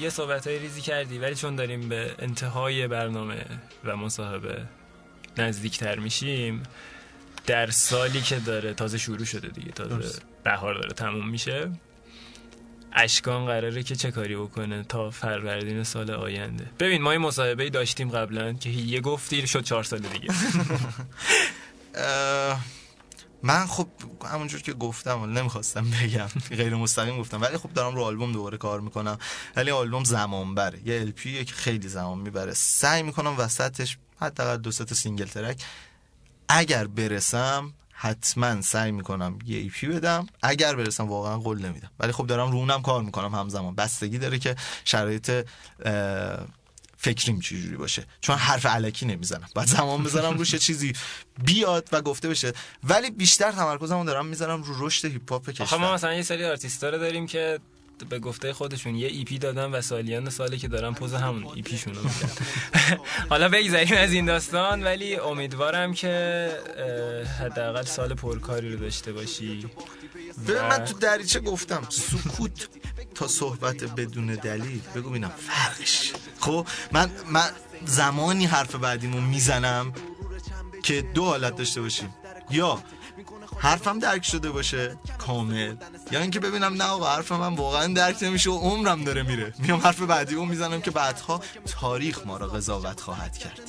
یه صحبت های ریزی کردی ولی چون داریم به انتهای برنامه و مصاحبه نزدیکتر میشیم در سالی که داره تازه شروع شده دیگه تازه بهار داره تموم میشه. اشکان قراره که چه کاری بکنه تا فروردین سال آینده. ببین ما این مصاحبه داشتیم قبلا که یه گفتی شد چهار سال دیگه. من خب همونجور که گفتم نمی‌خواستم بگم غیر مستقیم گفتم ولی خب دارم رو آلبوم دوباره کار می‌کنم. ولی آلبوم زمان بره یه LP ی که خیلی زمان می‌بره. سعی می‌کنم وسطش حداقل دو تا single track اگر برسم حتما سعی می‌کنم یه EP بدم. اگر برسم واقعا قول نمیدم. ولی خب دارم رو اونم کار می‌کنم همزمان. بستگی داره که شرایط فکریم چجوری باشه. چون حرف الکی نمی‌زنم. باید زمان بذارم روش یه چیزی بیاد و گفته بشه. ولی بیشتر تمرکزمو دارم می‌ذارم رو رشد هیپ هاپ آخه ما کشور. مثلا یه سری آرتیستا رو داریم که به گفته خودشون یه ایپی دادن و سالیان ساله که دارن پز همون EP شون رو (laughs) حالا بگذاریم از این داستان ولی امیدوارم که حداقل سال پرکاری رو داشته باشی. ببین من تو دریچه گفتم سکوت تا صحبت بدون دلیل. بگو ببینم فرقش. خب من من زمانی حرف بعدیمو می‌زنم که دو حالت داشته باشیم. یا حرفم درک شده باشه. کامل. یا اینکه ببینم نه آقا حرف من واقعا درک نمیشه و عمرم داره میره. میام حرف بعدی اون می‌زنم که بعدها تاریخ ما را قضاوت خواهد کرد.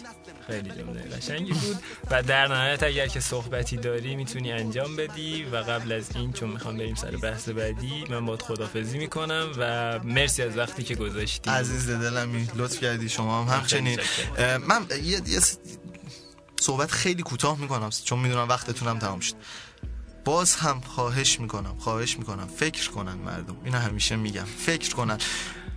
خیلی جمله قشنگی بود. و در نهایت اگر که صحبتی داری می‌تونی انجام بدی. و قبل از این چون می‌خوام بریم سر بحث بعدی من باید خدافزی می‌کنم و مرسی از وقتی که گذاشتی. عزیز دلمی لطف کردی. شما هم همچنین. من یه, یه صحبت خیلی کوتاه می‌کنم چون می‌دونم وقتتونم تمام شد. باز هم خواهش می‌کنم خواهش می‌کنم فکر کنن مردم. اینو همیشه میگم فکر کنن.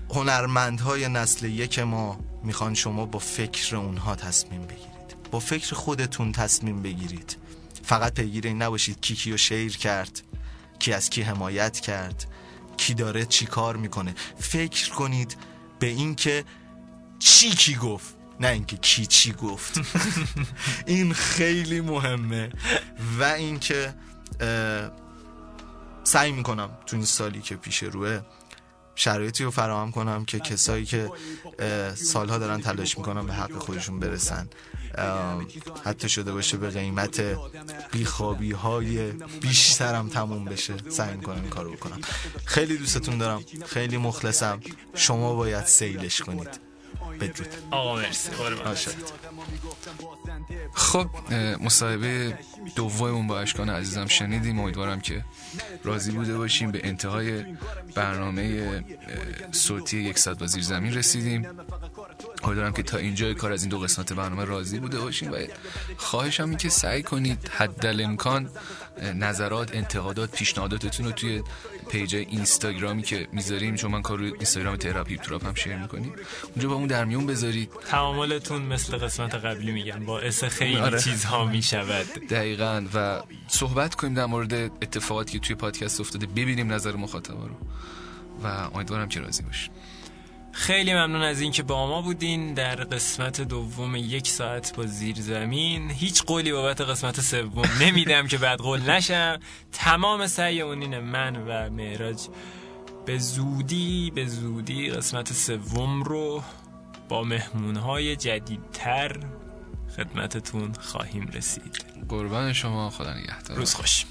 هنرمندهای نسل یک ما می‌خوان شما با فکر اونها تصمیم بگیرید. با فکر خودتون تصمیم بگیرید. فقط پیگیر این نباشید کی کیو شیر کرد کی از کی حمایت کرد کی داره چی کار می‌کنه. فکر کنید به اینکه چی کی گفت نه اینکه کی چی گفت. (laughs) این خیلی مهمه. و اینکه سعی می‌کنم تو این سالی که پیش روه شرایطی رو فراهم کنم که کسایی که سالها دارن تلاش می‌کنن به حق خودشون برسن. حتی شده باشه به قیمت بیخوابی های بیشترم تموم بشه. سعی می‌کنم این کارو بکنم. خیلی دوستتون دارم. خیلی مخلصم. شما باید سیلش کنید. بدرود. آقا مرسی. خب مصاحبه دوممون با اشکان عزیزم شنیدیم. امیدوارم که راضی بوده باشیم. به انتهای برنامه صوتی یک ساعت با زیر زمین رسیدیم. امیدوارم که تا اینجای کار از این دو قسمت برنامه راضی بوده باشیم. و خواهشم این که سعی کنید حد امکان نظرات انتقادات پیشنهاداتتون رو توی پیج اینستاگرامی که می‌ذاریم چون من کار روی اینستاگرام تراپی تراپ هم share می‌کنیم اونجا با اون در میون بذارید. تعاملتون مثل قسمت قبلی میگم باعث خیلی آره. چیزها می‌شود. دقیقا. و صحبت کنیم در مورد اتفاقاتی که توی پادکست افتاده ببینیم نظر مخاطبا رو. و امیدوارم که راضی باشید خیلی ممنون از اینکه با ما بودین در قسمت دوم یک ساعت با زیر زمین. هیچ قولی بابت قسمت سوم نمیدم که بعد قول نشم. تمام سعی اونین من و معراج به زودی به زودی قسمت سوم رو با مهمونهای جدیدتر خدمتتون خواهیم رسید. قربان شما خدا نگهدار. روز خوش.